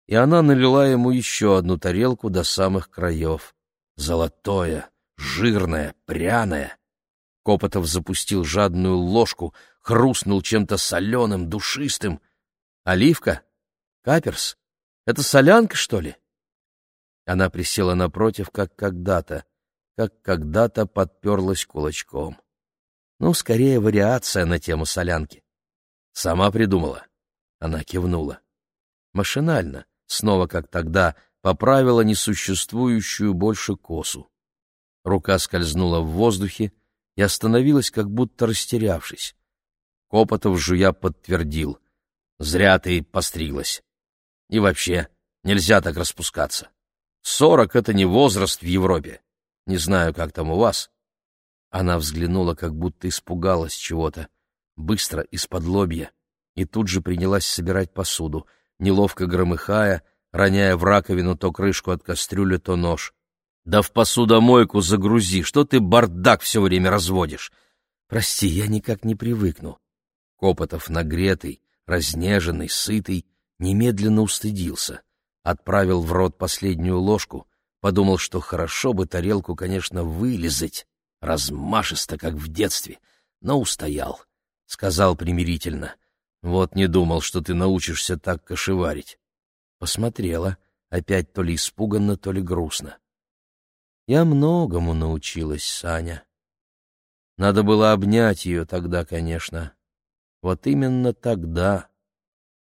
и она налила ему еще одну тарелку до самых краев. Золотое, жирное, пряное. Копотов запустил жадную ложку, хрустнул чем-то соленым, душистым. «Оливка? Каперс? Это солянка, что ли?» Она присела напротив, как когда-то, как когда-то подперлась кулачком. Ну, скорее, вариация на тему солянки. Сама придумала. Она кивнула. Машинально, снова как тогда, поправила несуществующую больше косу. Рука скользнула в воздухе и остановилась, как будто растерявшись. Копотов жуя подтвердил. «Зря ты постриглась. И вообще, нельзя так распускаться. Сорок — это не возраст в Европе. Не знаю, как там у вас». Она взглянула, как будто испугалась чего-то, быстро, из-под лобья, и тут же принялась собирать посуду, неловко громыхая, роняя в раковину то крышку от кастрюли, то нож. «Да в посудомойку загрузи! Что ты бардак все время разводишь?» «Прости, я никак не привыкну». Копотов, нагретый, разнеженный, сытый, немедленно устыдился. Отправил в рот последнюю ложку, подумал, что хорошо бы тарелку, конечно, вылезать, размашисто, как в детстве, но устоял. Сказал примирительно. «Вот не думал, что ты научишься так кошеварить». Посмотрела, опять то ли испуганно, то ли грустно. Я многому научилась, Саня. Надо было обнять ее тогда, конечно. Вот именно тогда.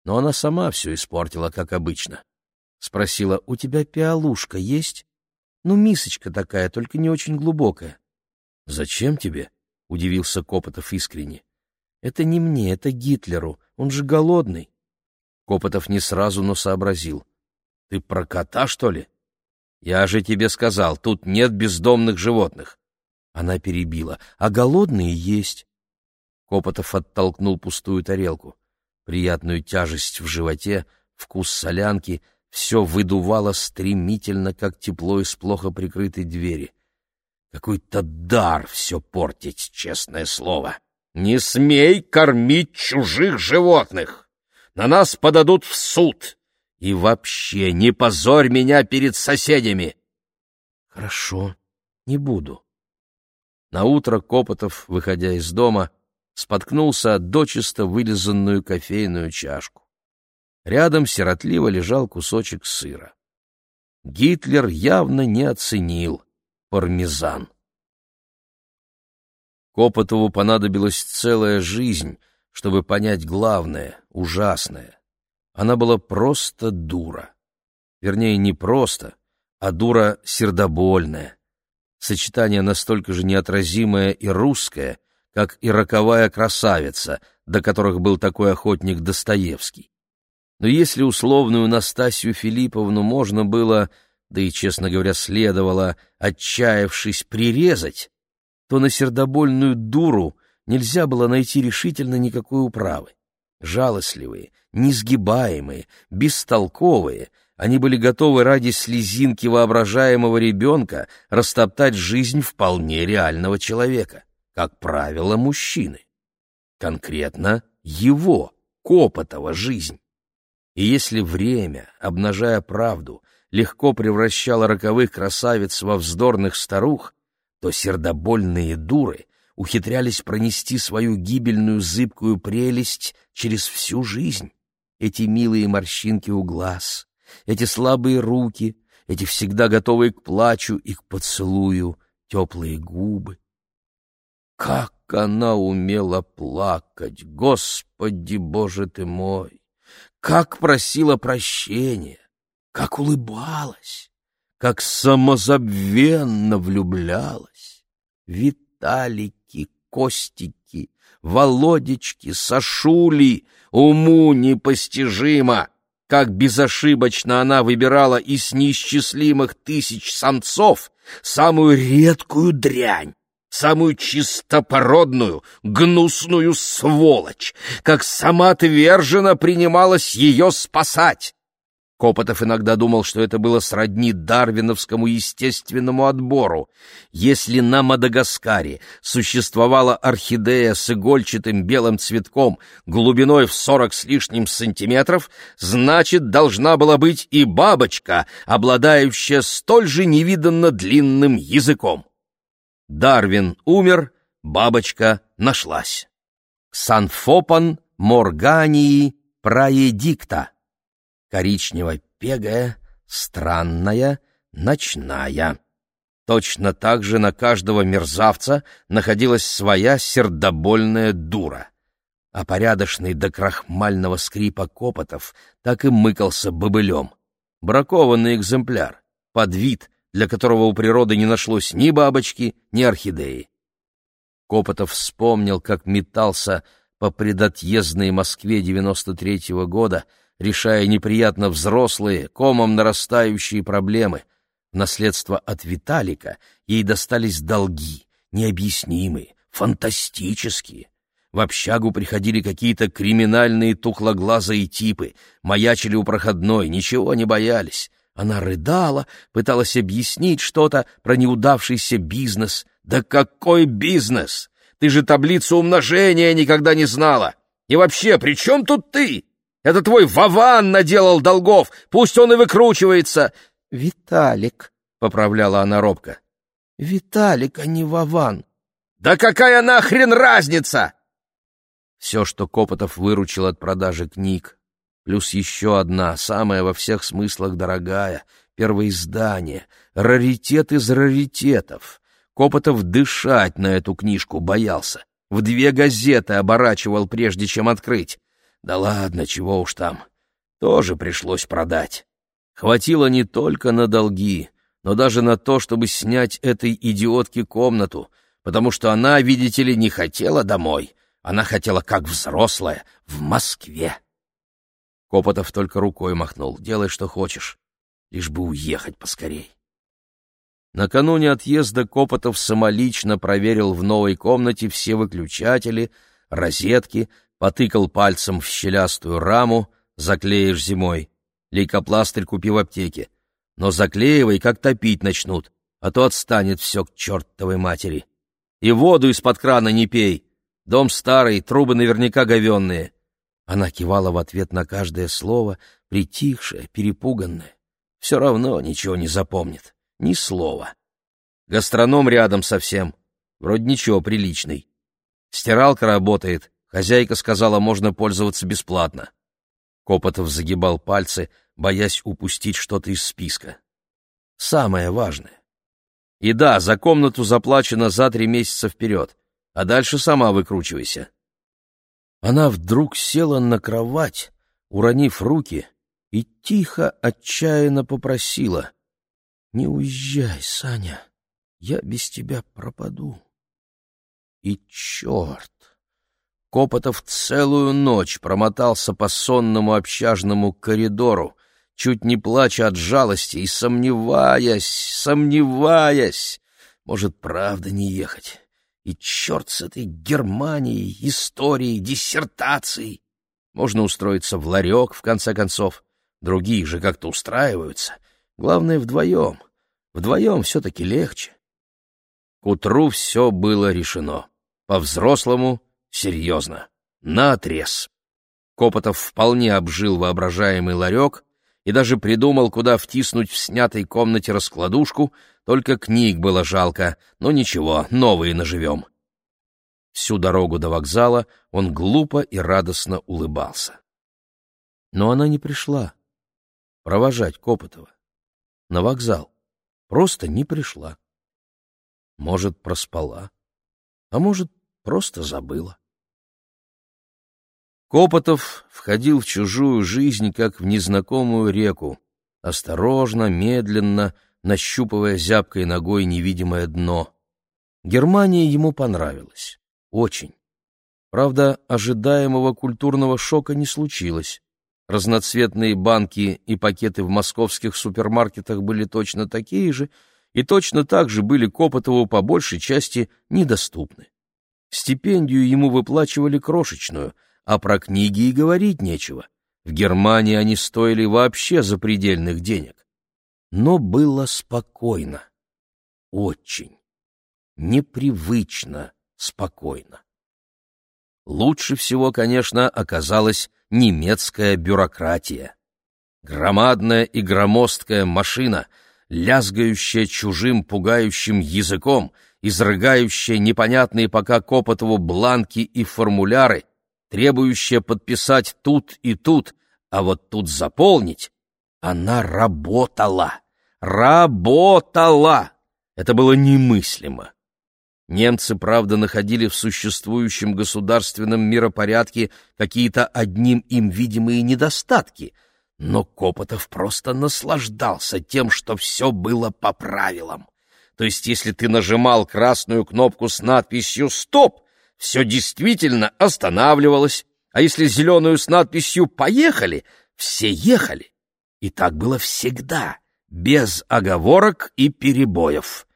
Но она сама все испортила, как обычно. Спросила, у тебя пиалушка есть? Ну, мисочка такая, только не очень глубокая. Зачем тебе? — удивился Копотов искренне. Это не мне, это Гитлеру, он же голодный. Копотов не сразу, но сообразил. Ты про кота, что ли? Я же тебе сказал, тут нет бездомных животных. Она перебила. А голодные есть. Копотов оттолкнул пустую тарелку. Приятную тяжесть в животе, вкус солянки — все выдувало стремительно, как тепло из плохо прикрытой двери. Какой-то дар все портить, честное слово. «Не смей кормить чужих животных! На нас подадут в суд! И вообще не позорь меня перед соседями!» «Хорошо, не буду». Наутро Копотов, выходя из дома, споткнулся о дочисто вылизанную кофейную чашку. Рядом сиротливо лежал кусочек сыра. Гитлер явно не оценил пармезан. Копотову понадобилась целая жизнь, чтобы понять главное, ужасное. Она была просто дура. Вернее, не просто, а дура сердобольная. Сочетание настолько же неотразимое и русское, как и роковая красавица, до которых был такой охотник Достоевский. Но если условную Настасью Филипповну можно было, да и, честно говоря, следовало, отчаявшись, прирезать, то на сердобольную дуру нельзя было найти решительно никакой управы. Жалостливые, несгибаемые, бестолковые, они были готовы ради слезинки воображаемого ребенка растоптать жизнь вполне реального человека, как правило, мужчины. Конкретно его, Копотова, жизнь. И если время, обнажая правду, легко превращало роковых красавиц во вздорных старух, то сердобольные дуры ухитрялись пронести свою гибельную зыбкую прелесть через всю жизнь. Эти милые морщинки у глаз, эти слабые руки, эти всегда готовые к плачу и к поцелую теплые губы. Как она умела плакать, Господи Боже ты мой! как просила прощения, как улыбалась, как самозабвенно влюблялась. Виталики, Костики, Володечки, Сашули, уму непостижимо. как безошибочно она выбирала из неисчислимых тысяч самцов самую редкую дрянь, самую чистопородную, гнусную сволочь, как самоотверженно принималась ее спасать. Копотов иногда думал, что это было сродни дарвиновскому естественному отбору. Если на Мадагаскаре существовала орхидея с игольчатым белым цветком глубиной в сорок с лишним сантиметров, значит, должна была быть и бабочка, обладающая столь же невиданно длинным языком. Дарвин умер, бабочка нашлась. Санфопан моргании праедикта коричнево-пегая, странная, ночная. Точно так же на каждого мерзавца находилась своя сердобольная дура. А порядочный до крахмального скрипа копотов так и мыкался бобылем. Бракованный экземпляр, под вид, для которого у природы не нашлось ни бабочки, ни орхидеи. Копотов вспомнил, как метался по предотъездной Москве девяносто третьего года, решая неприятно взрослые, комом нарастающие проблемы. наследство от Виталика ей достались долги, необъяснимые, фантастические. В общагу приходили какие-то криминальные тухлоглазые типы, маячили у проходной, ничего не боялись. Она рыдала, пыталась объяснить что-то про неудавшийся бизнес. Да какой бизнес? Ты же таблицу умножения никогда не знала. И вообще, при чем тут ты? Это твой Вован наделал долгов, пусть он и выкручивается. — Виталик, — поправляла она робко. — Виталик, а не Вован. — Да какая нахрен разница? Все, что Копотов выручил от продажи книг, плюс еще одна, самая во всех смыслах дорогая, первоиздание, раритет из раритетов. Копотов дышать на эту книжку боялся. В две газеты оборачивал, прежде чем открыть. Да ладно, чего уж там. Тоже пришлось продать. Хватило не только на долги, но даже на то, чтобы снять этой идиотке комнату, потому что она, видите ли, не хотела домой. Она хотела, как взрослая, в Москве. Копотов только рукой махнул. Делай, что хочешь, лишь бы уехать поскорей. Накануне отъезда Копотов самолично проверил в новой комнате все выключатели, розетки, потыкал пальцем в щелястую раму, заклеишь зимой. Лейкопластырь купи в аптеке. Но заклеивай, как топить начнут, а то отстанет все к чертовой матери. И воду из-под крана не пей. Дом старый, трубы наверняка говенные. Она кивала в ответ на каждое слово, притихшая, перепуганная. Все равно ничего не запомнит, ни слова. Гастроном рядом совсем, вроде ничего приличный. Стиралка работает, Хозяйка сказала, можно пользоваться бесплатно. Копотов загибал пальцы, боясь упустить что-то из списка. Самое важное. И да, за комнату заплачено за три месяца вперед, а дальше сама выкручивайся. Она вдруг села на кровать, уронив руки, и тихо, отчаянно попросила. — Не уезжай, Саня, я без тебя пропаду. И черт! Копотов целую ночь промотался по сонному общажному коридору, чуть не плача от жалости и сомневаясь, сомневаясь, может, правда не ехать. И черт с этой Германией, историей, диссертацией. Можно устроиться в ларек, в конце концов. Другие же как-то устраиваются. Главное, вдвоем. Вдвоем все-таки легче. К утру все было решено. По-взрослому серьезно, наотрез. Копотов вполне обжил воображаемый ларек и даже придумал, куда втиснуть в снятой комнате раскладушку, только книг было жалко, но ничего, новые наживем. Всю дорогу до вокзала он глупо и радостно улыбался. Но она не пришла. Провожать Копотова. На вокзал. Просто не пришла. Может, проспала, а может, просто забыла. Копотов входил в чужую жизнь, как в незнакомую реку, осторожно, медленно, нащупывая зябкой ногой невидимое дно. Германия ему понравилась. Очень. Правда, ожидаемого культурного шока не случилось. Разноцветные банки и пакеты в московских супермаркетах были точно такие же, и точно так же были Копотову по большей части недоступны. Стипендию ему выплачивали крошечную, а про книги и говорить нечего. В Германии они стоили вообще запредельных денег. Но было спокойно. Очень. Непривычно спокойно. Лучше всего, конечно, оказалась немецкая бюрократия. Громадная и громоздкая машина, лязгающая чужим пугающим языком, изрыгающая непонятные пока Копотову бланки и формуляры, требующая подписать тут и тут, а вот тут заполнить, она работала. Работала! Это было немыслимо. Немцы, правда, находили в существующем государственном миропорядке какие-то одним им видимые недостатки, но Копотов просто наслаждался тем, что все было по правилам. То есть, если ты нажимал красную кнопку с надписью «Стоп», все действительно останавливалось, а если зеленую с надписью «Поехали», все ехали. И так было всегда, без оговорок и перебоев.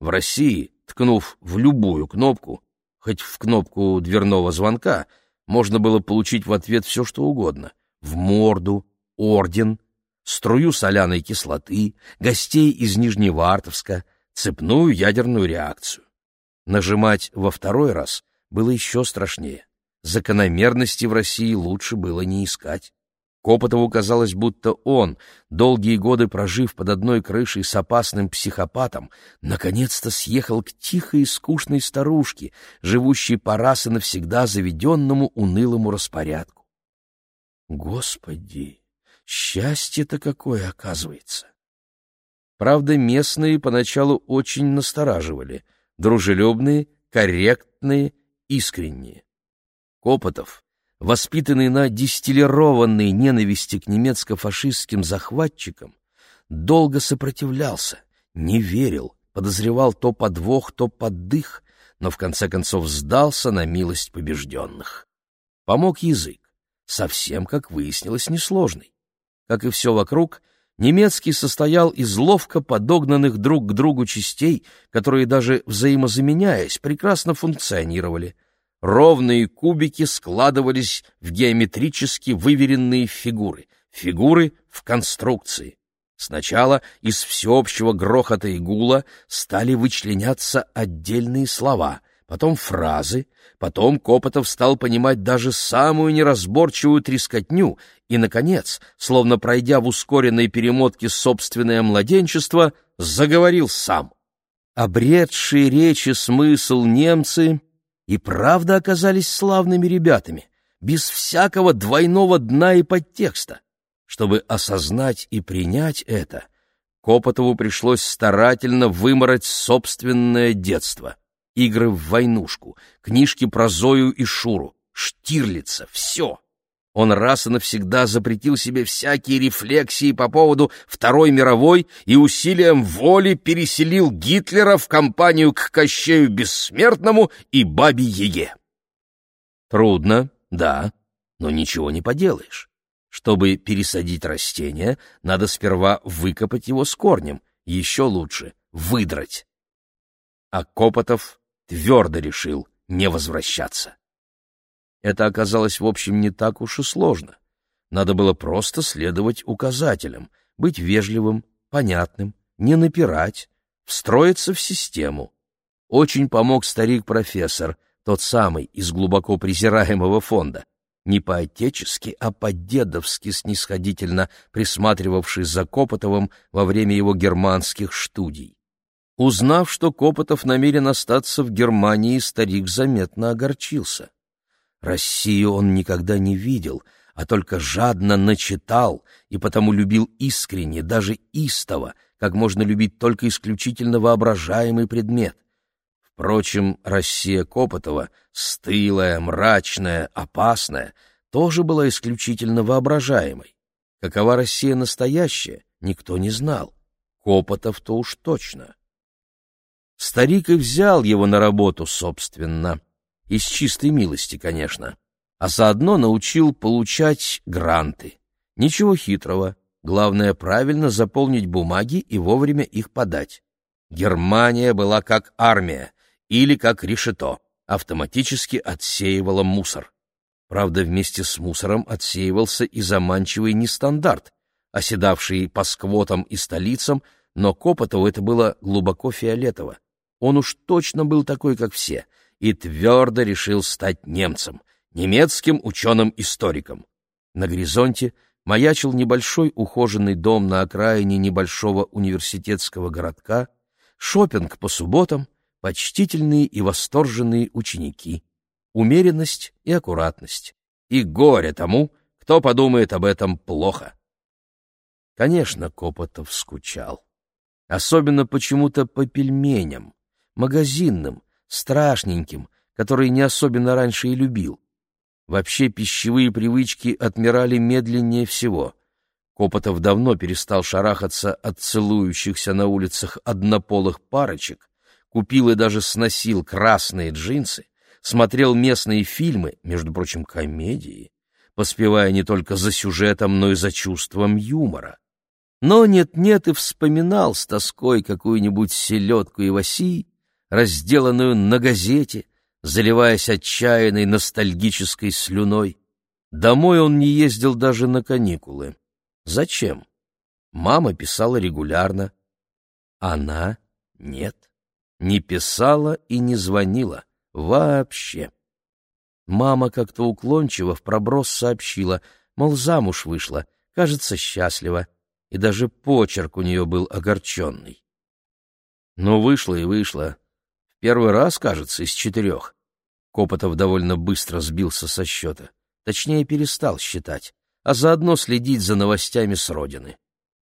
В России ткнув в любую кнопку, хоть в кнопку дверного звонка, можно было получить в ответ все, что угодно. В морду, орден, струю соляной кислоты, гостей из Нижневартовска, цепную ядерную реакцию. Нажимать во второй раз было еще страшнее. Закономерности в России лучше было не искать. Копотову казалось, будто он, долгие годы прожив под одной крышей с опасным психопатом, наконец-то съехал к тихой и скучной старушке, живущей по раз и навсегда заведенному унылому распорядку. Господи, счастье-то какое оказывается! Правда, местные поначалу очень настораживали, дружелюбные, корректные, искренние. Копотов, воспитанный на дистиллированной ненависти к немецко-фашистским захватчикам, долго сопротивлялся, не верил, подозревал то подвох, то поддых, но в конце концов сдался на милость побежденных. Помог язык, совсем, как выяснилось, несложный. Как и все вокруг, немецкий состоял из ловко подогнанных друг к другу частей, которые даже взаимозаменяясь прекрасно функционировали — ровные кубики складывались в геометрически выверенные фигуры, фигуры в конструкции. Сначала из всеобщего грохота и гула стали вычленяться отдельные слова, потом фразы, потом Копотов стал понимать даже самую неразборчивую трескотню и, наконец, словно пройдя в ускоренной перемотке собственное младенчество, заговорил сам. Обретшие речи смысл немцы и правда оказались славными ребятами, без всякого двойного дна и подтекста. Чтобы осознать и принять это, Копотову пришлось старательно вымороть собственное детство. Игры в войнушку, книжки про Зою и Шуру, Штирлица, все. Он раз и навсегда запретил себе всякие рефлексии по поводу Второй мировой и усилием воли переселил Гитлера в компанию к Кощею Бессмертному и Бабе Еге. Трудно, да, но ничего не поделаешь. Чтобы пересадить растение, надо сперва выкопать его с корнем, еще лучше — выдрать. А Копотов твердо решил не возвращаться. Это оказалось, в общем, не так уж и сложно. Надо было просто следовать указателям, быть вежливым, понятным, не напирать, встроиться в систему. Очень помог старик-профессор, тот самый из глубоко презираемого фонда, не по-отечески, а по-дедовски снисходительно присматривавший за Копотовым во время его германских студий. Узнав, что Копотов намерен остаться в Германии, старик заметно огорчился. Россию он никогда не видел, а только жадно начитал и потому любил искренне, даже истово, как можно любить только исключительно воображаемый предмет. Впрочем, Россия Копотова, стылая, мрачная, опасная, тоже была исключительно воображаемой. Какова Россия настоящая, никто не знал. Копотов-то уж точно. Старик и взял его на работу, собственно. Из чистой милости, конечно. а заодно научил получать гранты. Ничего хитрого, главное правильно заполнить бумаги и вовремя их подать. Германия была как армия или как решето, автоматически отсеивала мусор. Правда, вместе с мусором отсеивался и заманчивый нестандарт, оседавший по сквотам и столицам, но Копотову это было глубоко фиолетово. Он уж точно был такой, как все, и твердо решил стать немцем, немецким ученым-историком. На горизонте маячил небольшой ухоженный дом на окраине небольшого университетского городка, шопинг по субботам, почтительные и восторженные ученики, умеренность и аккуратность, и горе тому, кто подумает об этом плохо. Конечно, Копотов скучал. Особенно почему-то по пельменям, магазинным, страшненьким, которые не особенно раньше и любил. Вообще пищевые привычки отмирали медленнее всего. Копотов давно перестал шарахаться от целующихся на улицах однополых парочек, купил и даже сносил красные джинсы, смотрел местные фильмы, между прочим, комедии, поспевая не только за сюжетом, но и за чувством юмора. Но нет-нет и вспоминал с тоской какую-нибудь селедку и васи, разделанную на газете, заливаясь отчаянной ностальгической слюной. Домой он не ездил даже на каникулы. Зачем? Мама писала регулярно. Она нет. Не писала и не звонила. Вообще. Мама как-то уклончиво в проброс сообщила, мол, замуж вышла, кажется, счастлива, и даже почерк у нее был огорченный. Ну, вышла и вышла. Первый раз, кажется, из четырех. Копотов довольно быстро сбился со счета. Точнее, перестал считать, а заодно следить за новостями с родины.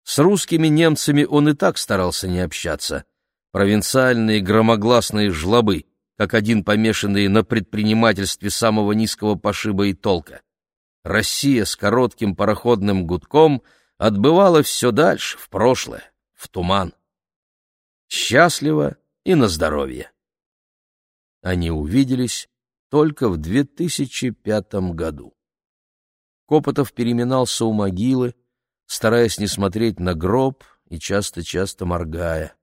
С русскими немцами он и так старался не общаться. Провинциальные громогласные жлобы, как один помешанный на предпринимательстве самого низкого пошиба и толка. Россия с коротким пароходным гудком отбывала все дальше, в прошлое, в туман. Счастливо и на здоровье. Они увиделись только в 2005 году. Копотов переминался у могилы, стараясь не смотреть на гроб и часто-часто моргая.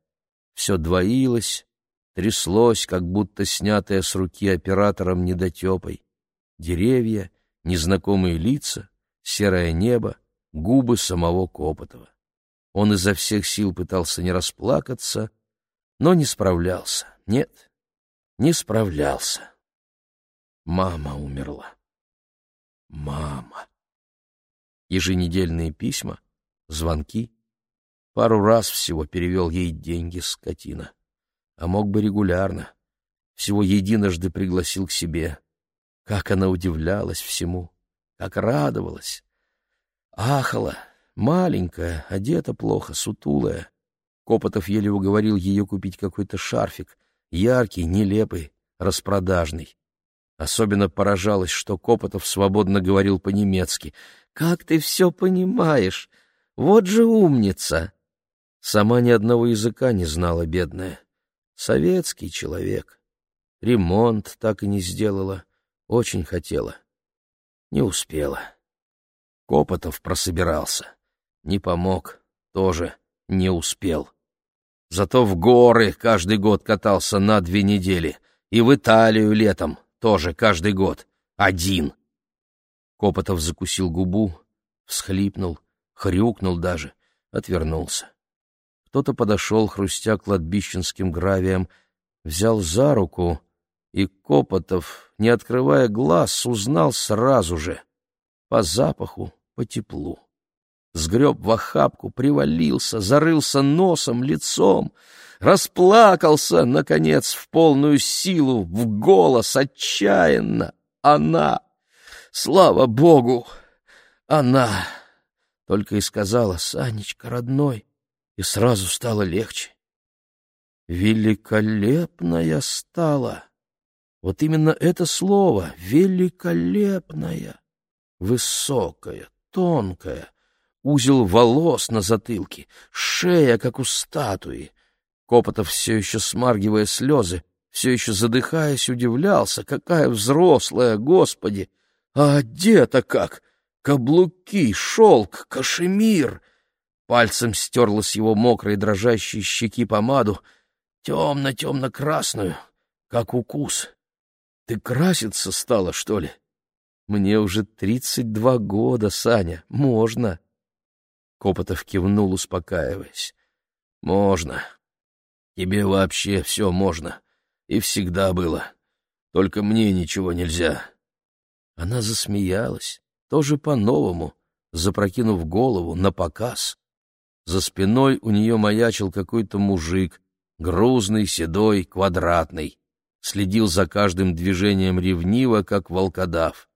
Все двоилось, тряслось, как будто снятое с руки оператором недотепой. Деревья, незнакомые лица, серое небо, губы самого Копотова. Он изо всех сил пытался не расплакаться, но не справлялся. Нет, не справлялся. Мама умерла. Мама. Еженедельные письма, звонки. Пару раз всего перевел ей деньги, скотина. А мог бы регулярно. Всего единожды пригласил к себе. Как она удивлялась всему, как радовалась. Ахала, маленькая, одета плохо, сутулая. Копотов еле уговорил ее купить какой-то шарфик, яркий, нелепый, распродажный. Особенно поражалась, что Копотов свободно говорил по-немецки. «Как ты все понимаешь? Вот же умница!» Сама ни одного языка не знала, бедная. Советский человек. Ремонт так и не сделала. Очень хотела. Не успела. Копотов прособирался. Не помог. Тоже не успел. Зато в горы каждый год катался на две недели. И в Италию летом тоже каждый год. Один. Копотов закусил губу, всхлипнул, хрюкнул даже, отвернулся. Кто-то подошел, хрустя кладбищенским гравием, взял за руку, и Копотов, не открывая глаз, узнал сразу же, по запаху, по теплу сгреб в охапку, привалился, зарылся носом, лицом, расплакался, наконец, в полную силу, в голос, отчаянно. Она! Слава Богу! Она! Только и сказала, Санечка, родной, и сразу стало легче. Великолепная стала. Вот именно это слово — великолепная, высокая, тонкая, узел волос на затылке, шея, как у статуи. Копотов, все еще смаргивая слезы, все еще задыхаясь, удивлялся, какая взрослая, Господи! А одета как? Каблуки, шелк, кашемир!» Пальцем стерла с его мокрой дрожащей щеки помаду, темно-темно-красную, как укус. Ты краситься стала, что ли? Мне уже тридцать два года, Саня, можно. Копотов кивнул, успокаиваясь. Можно. Тебе вообще все можно. И всегда было. Только мне ничего нельзя. Она засмеялась, тоже по-новому, запрокинув голову на показ. За спиной у нее маячил какой-то мужик, грузный, седой, квадратный. Следил за каждым движением ревниво, как волкодав.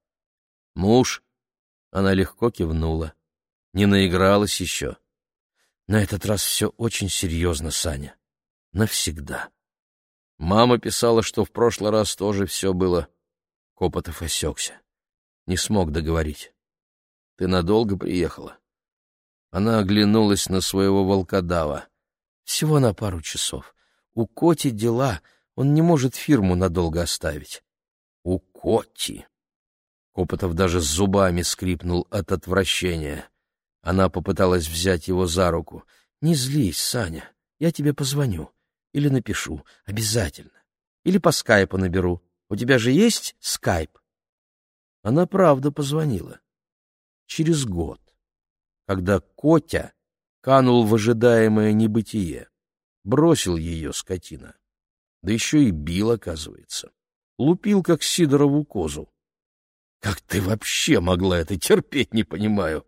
«Муж?» Она легко кивнула. Не наигралась еще. На этот раз все очень серьезно, Саня. Навсегда. Мама писала, что в прошлый раз тоже все было. Копотов осекся. Не смог договорить. Ты надолго приехала? Она оглянулась на своего волкодава. Всего на пару часов. У Коти дела, он не может фирму надолго оставить. У Коти. Копотов даже зубами скрипнул от отвращения. Она попыталась взять его за руку. «Не злись, Саня, я тебе позвоню. Или напишу. Обязательно. Или по скайпу наберу. У тебя же есть скайп?» Она правда позвонила. Через год, когда Котя канул в ожидаемое небытие. Бросил ее скотина. Да еще и бил, оказывается. Лупил, как Сидорову козу. Как ты вообще могла это терпеть, не понимаю.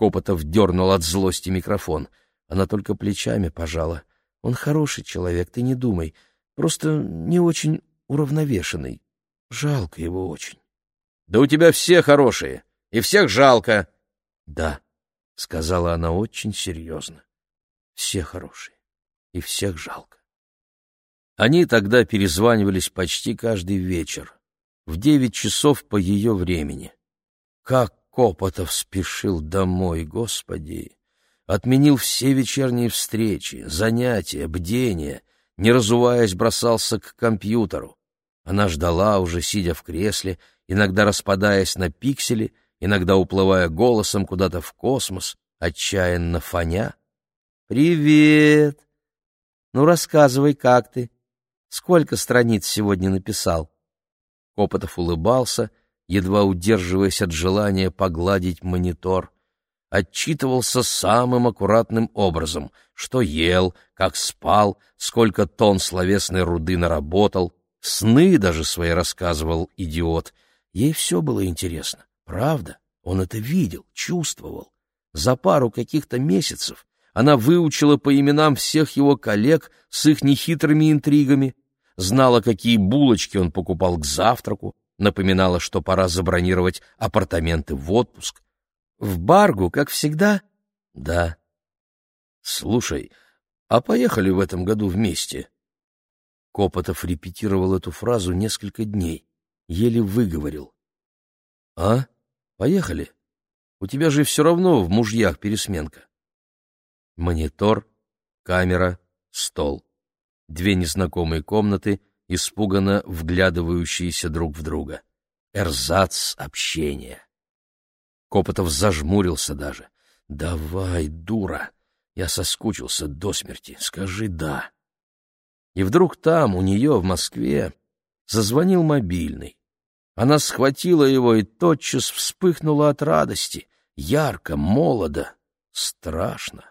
Копотов дернул от злости микрофон. Она только плечами пожала. Он хороший человек, ты не думай. Просто не очень уравновешенный. Жалко его очень. Да у тебя все хорошие, и всех жалко. Да, — сказала она очень серьезно. — Все хорошие, и всех жалко. Они тогда перезванивались почти каждый вечер, в девять часов по ее времени. Как Копотов спешил домой, Господи! Отменил все вечерние встречи, занятия, бдения, не разуваясь, бросался к компьютеру. Она ждала, уже сидя в кресле, иногда распадаясь на пиксели, иногда уплывая голосом куда-то в космос, отчаянно фоня. «Привет! Ну, рассказывай, как ты? Сколько страниц сегодня написал?» Копотов улыбался, едва удерживаясь от желания погладить монитор. Отчитывался самым аккуратным образом, что ел, как спал, сколько тонн словесной руды наработал, сны даже свои рассказывал, идиот. Ей все было интересно, правда. Он это видел, чувствовал. За пару каких-то месяцев она выучила по именам всех его коллег с их нехитрыми интригами, знала, какие булочки он покупал к завтраку, напоминала, что пора забронировать апартаменты в отпуск. В Баргу, как всегда? Да. Слушай, а поехали в этом году вместе? Копотов репетировал эту фразу несколько дней, еле выговорил. А? Поехали. У тебя же все равно в мужьях пересменка. Монитор, камера, стол. Две незнакомые комнаты, испуганно вглядывающиеся друг в друга. Эрзац общения. Копотов зажмурился даже. «Давай, дура! Я соскучился до смерти. Скажи «да». И вдруг там, у нее, в Москве, зазвонил мобильный. Она схватила его и тотчас вспыхнула от радости, ярко, молодо, страшно,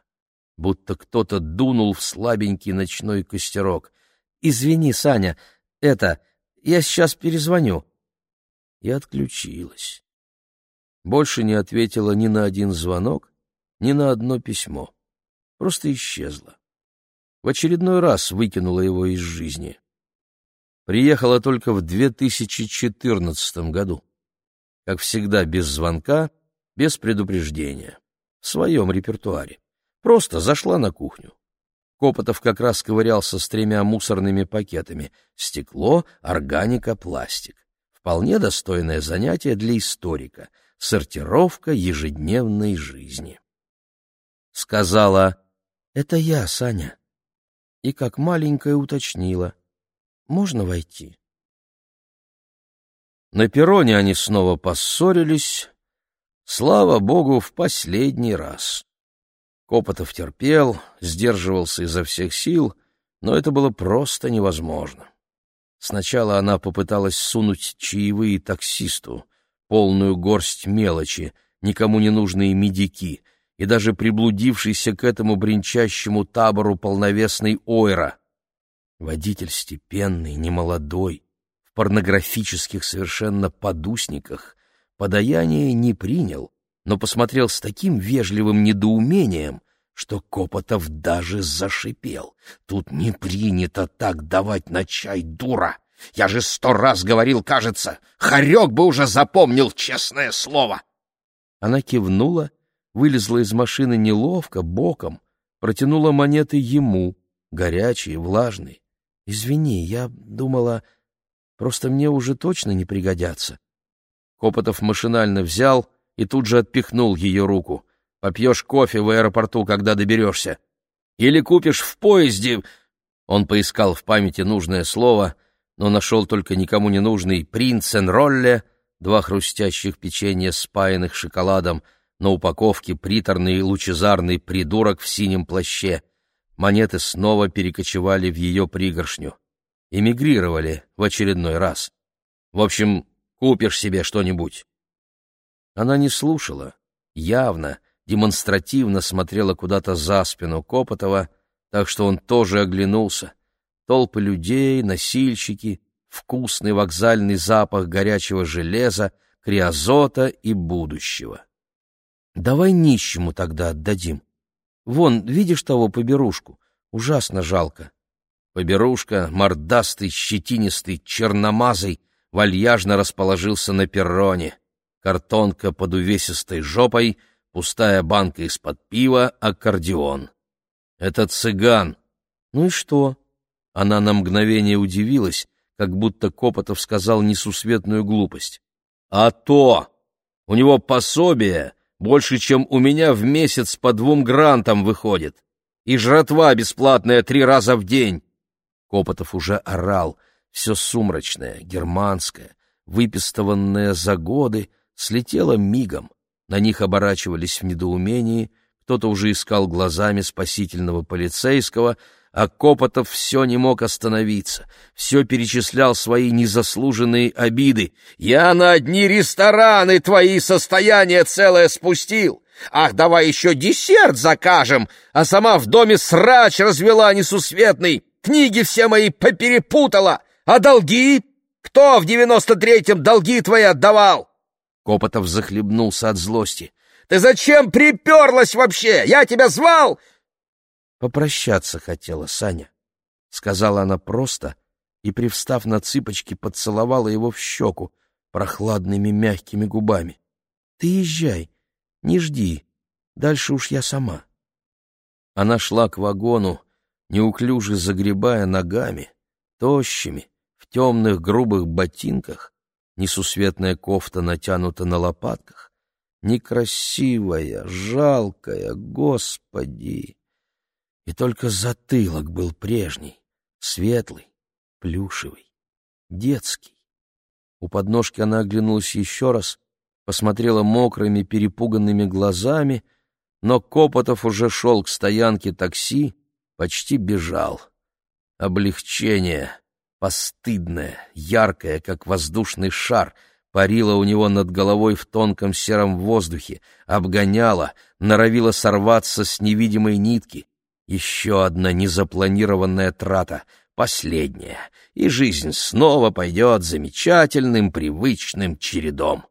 будто кто-то дунул в слабенький ночной костерок. «Извини, Саня, это, я сейчас перезвоню». И отключилась. Больше не ответила ни на один звонок, ни на одно письмо. Просто исчезла. В очередной раз выкинула его из жизни приехала только в 2014 году. Как всегда, без звонка, без предупреждения, в своем репертуаре. Просто зашла на кухню. Копотов как раз ковырялся с тремя мусорными пакетами — стекло, органика, пластик. Вполне достойное занятие для историка — сортировка ежедневной жизни. Сказала «Это я, Саня». И как маленькая уточнила можно войти? На перроне они снова поссорились. Слава богу, в последний раз. Копотов терпел, сдерживался изо всех сил, но это было просто невозможно. Сначала она попыталась сунуть чаевые таксисту, полную горсть мелочи, никому не нужные медики, и даже приблудившийся к этому бренчащему табору полновесный ойра. Водитель степенный, немолодой, в порнографических совершенно подусниках, подаяние не принял, но посмотрел с таким вежливым недоумением, что Копотов даже зашипел. «Тут не принято так давать на чай, дура! Я же сто раз говорил, кажется, хорек бы уже запомнил, честное слово!» Она кивнула, вылезла из машины неловко, боком, протянула монеты ему, горячие, влажные. «Извини, я думала, просто мне уже точно не пригодятся». Копотов машинально взял и тут же отпихнул ее руку. Попьешь кофе в аэропорту, когда доберешься. Или купишь в поезде...» Он поискал в памяти нужное слово, но нашел только никому не нужный «принцен-ролле», два хрустящих печенья, спаянных шоколадом, на упаковке приторный лучезарный придурок в синем плаще. Монеты снова перекочевали в ее пригоршню. Эмигрировали в очередной раз. В общем, купишь себе что-нибудь. Она не слушала, явно, демонстративно смотрела куда-то за спину Копотова, так что он тоже оглянулся. Толпы людей, носильщики, вкусный вокзальный запах горячего железа, криозота и будущего. «Давай нищему тогда отдадим. Вон, видишь того поберушку? Ужасно жалко». Поберушка, мордастый, щетинистый, черномазый, вальяжно расположился на перроне. Картонка под увесистой жопой — пустая банка из-под пива, аккордеон. Это цыган. Ну и что? Она на мгновение удивилась, как будто Копотов сказал несусветную глупость. А то! У него пособие больше, чем у меня в месяц по двум грантам выходит. И жратва бесплатная три раза в день. Копотов уже орал. Все сумрачное, германское, выпистованное за годы, слетело мигом. На них оборачивались в недоумении, кто-то уже искал глазами спасительного полицейского, а Копотов все не мог остановиться, все перечислял свои незаслуженные обиды. «Я на одни рестораны твои состояние целое спустил! Ах, давай еще десерт закажем! А сама в доме срач развела несусветный, книги все мои поперепутала! А долги? Кто в девяносто третьем долги твои отдавал?» Копотов захлебнулся от злости. «Ты зачем приперлась вообще? Я тебя звал!» «Попрощаться хотела, Саня», — сказала она просто и, привстав на цыпочки, поцеловала его в щеку прохладными мягкими губами. «Ты езжай, не жди, дальше уж я сама». Она шла к вагону, неуклюже загребая ногами, тощими, в темных грубых ботинках, несусветная кофта натянута на лопатках, некрасивая, жалкая, господи! И только затылок был прежний, светлый, плюшевый, детский. У подножки она оглянулась еще раз, посмотрела мокрыми, перепуганными глазами, но Копотов уже шел к стоянке такси, почти бежал. Облегчение, постыдная, яркая, как воздушный шар, парила у него над головой в тонком сером воздухе, обгоняла, норовила сорваться с невидимой нитки. Еще одна незапланированная трата, последняя, и жизнь снова пойдет замечательным, привычным чередом.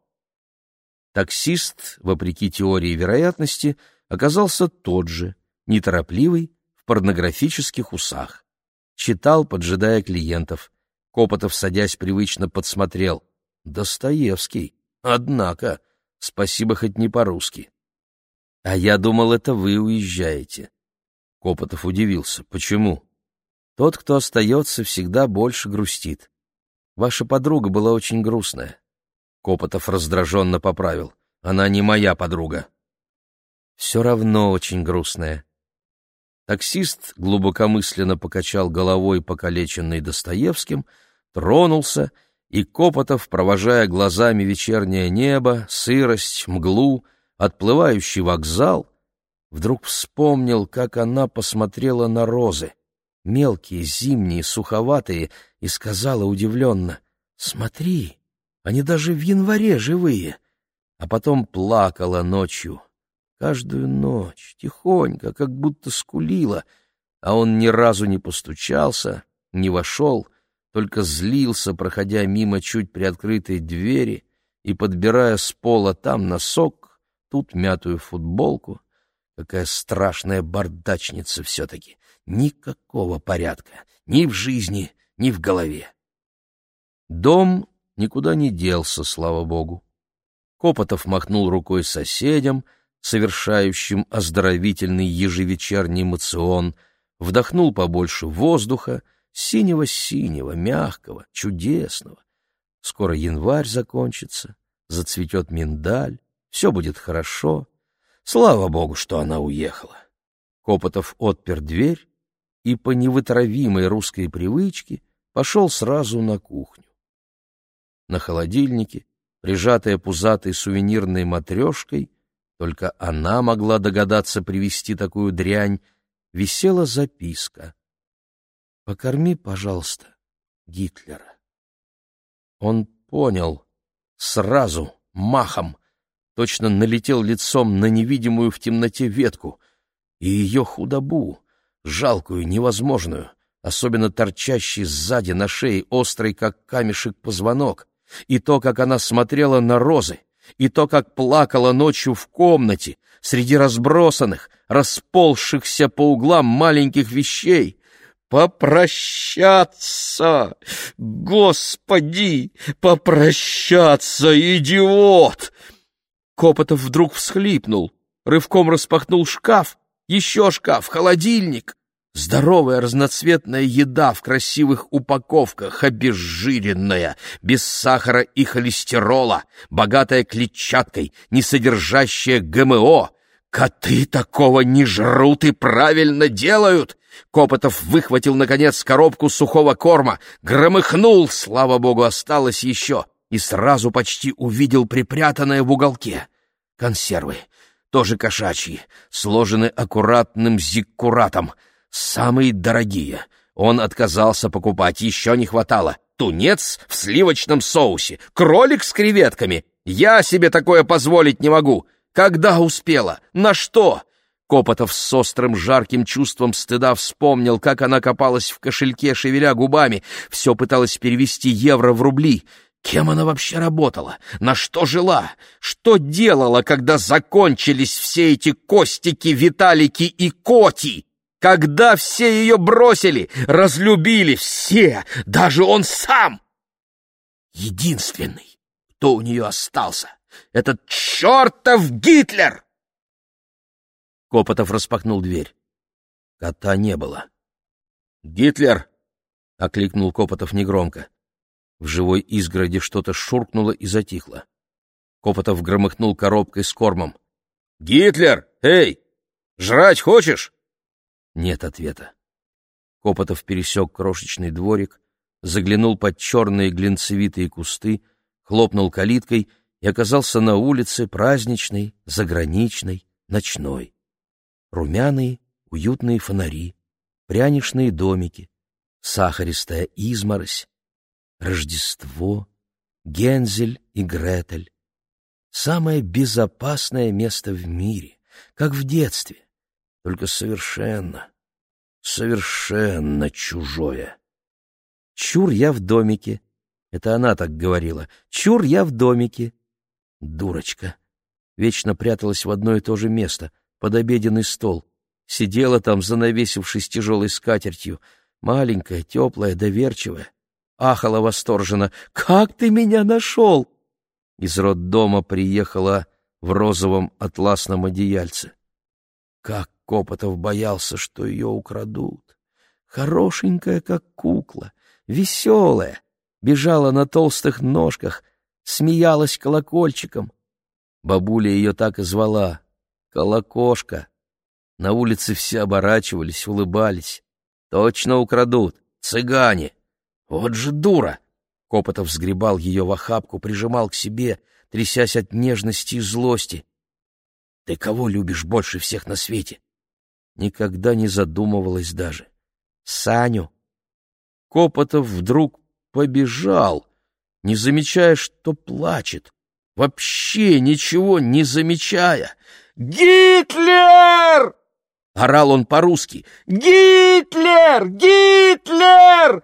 Таксист, вопреки теории вероятности, оказался тот же, неторопливый, в порнографических усах читал, поджидая клиентов. Копотов, садясь, привычно подсмотрел. «Достоевский. Однако. Спасибо хоть не по-русски». «А я думал, это вы уезжаете». Копотов удивился. «Почему?» «Тот, кто остается, всегда больше грустит. Ваша подруга была очень грустная». Копотов раздраженно поправил. «Она не моя подруга». «Все равно очень грустная. Таксист глубокомысленно покачал головой, покалеченный Достоевским, тронулся и Копотов, провожая глазами вечернее небо, сырость, мглу, отплывающий вокзал, вдруг вспомнил, как она посмотрела на розы, мелкие, зимние, суховатые, и сказала удивленно, «Смотри, они даже в январе живые!» А потом плакала ночью, каждую ночь, тихонько, как будто скулила, а он ни разу не постучался, не вошел, только злился, проходя мимо чуть приоткрытой двери и подбирая с пола там носок, тут мятую футболку. Какая страшная бардачница все-таки! Никакого порядка ни в жизни, ни в голове. Дом никуда не делся, слава богу. Копотов махнул рукой соседям, совершающим оздоровительный ежевечерний мацион, вдохнул побольше воздуха, синего-синего, мягкого, чудесного. Скоро январь закончится, зацветет миндаль, все будет хорошо. Слава богу, что она уехала. Копотов отпер дверь и по невытравимой русской привычке пошел сразу на кухню. На холодильнике, прижатая пузатой сувенирной матрешкой, только она могла догадаться привезти такую дрянь, висела записка. «Покорми, пожалуйста, Гитлера». Он понял. Сразу, махом, точно налетел лицом на невидимую в темноте ветку. И ее худобу, жалкую, невозможную, особенно торчащий сзади на шее, острый, как камешек, позвонок, и то, как она смотрела на розы, и то, как плакала ночью в комнате, среди разбросанных, расползшихся по углам маленьких вещей. «Попрощаться! Господи! Попрощаться, идиот!» Копотов вдруг всхлипнул, рывком распахнул шкаф, еще шкаф, холодильник. Здоровая разноцветная еда в красивых упаковках, обезжиренная, без сахара и холестерола, богатая клетчаткой, не содержащая ГМО. Коты такого не жрут и правильно делают. Копотов выхватил, наконец, коробку сухого корма, громыхнул, слава богу, осталось еще, и сразу почти увидел припрятанное в уголке. Консервы, тоже кошачьи, сложены аккуратным зиккуратом — самые дорогие. Он отказался покупать, еще не хватало. Тунец в сливочном соусе, кролик с креветками. Я себе такое позволить не могу. Когда успела? На что? Копотов с острым жарким чувством стыда вспомнил, как она копалась в кошельке, шевеля губами, все пыталась перевести евро в рубли. Кем она вообще работала? На что жила? Что делала, когда закончились все эти Костики, Виталики и Коти? Когда все ее бросили, разлюбили все, даже он сам. Единственный, кто у нее остался, этот чертов Гитлер! Копотов распахнул дверь. Кота не было. «Гитлер!» — окликнул Копотов негромко. В живой изгороди что-то шуркнуло и затихло. Копотов громыхнул коробкой с кормом. «Гитлер! Эй! Жрать хочешь?» Нет ответа. Копотов пересек крошечный дворик, заглянул под черные глинцевитые кусты, хлопнул калиткой и оказался на улице праздничной, заграничной, ночной. Румяные, уютные фонари, пряничные домики, сахаристая изморозь, Рождество, Гензель и Гретель. Самое безопасное место в мире, как в детстве только совершенно, совершенно чужое. «Чур я в домике», — это она так говорила, «чур я в домике». Дурочка. Вечно пряталась в одно и то же место, под обеденный стол. Сидела там, занавесившись тяжелой скатертью, маленькая, теплая, доверчивая. Ахала восторженно. «Как ты меня нашел?» Из роддома приехала в розовом атласном одеяльце. Как Копотов боялся, что ее украдут. Хорошенькая, как кукла, веселая, бежала на толстых ножках, смеялась колокольчиком. Бабуля ее так и звала — Колокошка. На улице все оборачивались, улыбались. Точно украдут, цыгане. Вот же дура! Копотов сгребал ее в охапку, прижимал к себе, трясясь от нежности и злости. «Ты кого любишь больше всех на свете?» Никогда не задумывалась даже. «Саню!» Копотов вдруг побежал, не замечая, что плачет, вообще ничего не замечая. «Гитлер!» — орал он по-русски. «Гитлер! Гитлер!»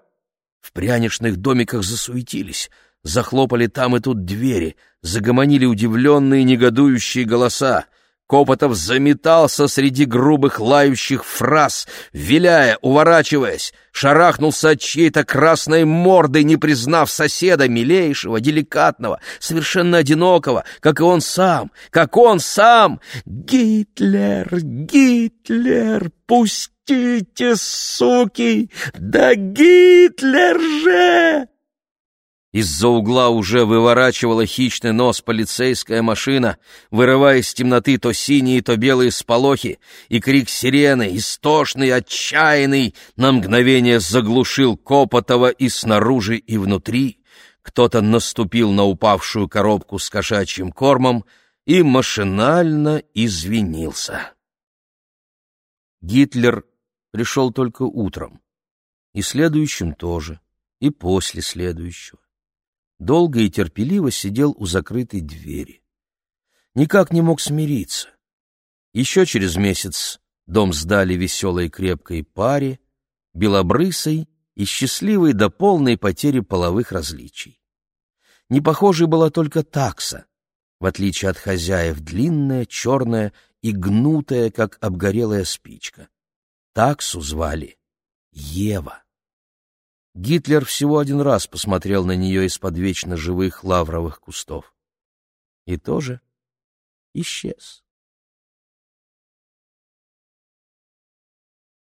В пряничных домиках засуетились, захлопали там и тут двери, загомонили удивленные негодующие голоса. Копотов заметался среди грубых лающих фраз, виляя, уворачиваясь, шарахнулся от чьей-то красной морды, не признав соседа, милейшего, деликатного, совершенно одинокого, как и он сам, как он сам. «Гитлер! Гитлер! Пустите, суки! Да Гитлер же!» Из-за угла уже выворачивала хищный нос полицейская машина, вырывая из темноты то синие, то белые сполохи, и крик сирены, истошный, отчаянный, на мгновение заглушил Копотова и снаружи, и внутри. Кто-то наступил на упавшую коробку с кошачьим кормом и машинально извинился. Гитлер пришел только утром, и следующим тоже, и после следующего долго и терпеливо сидел у закрытой двери. Никак не мог смириться. Еще через месяц дом сдали веселой крепкой паре, белобрысой и счастливой до полной потери половых различий. Не похожей была только такса, в отличие от хозяев, длинная, черная и гнутая, как обгорелая спичка. Таксу звали Ева. Гитлер всего один раз посмотрел на нее из-под вечно живых лавровых кустов. И тоже исчез.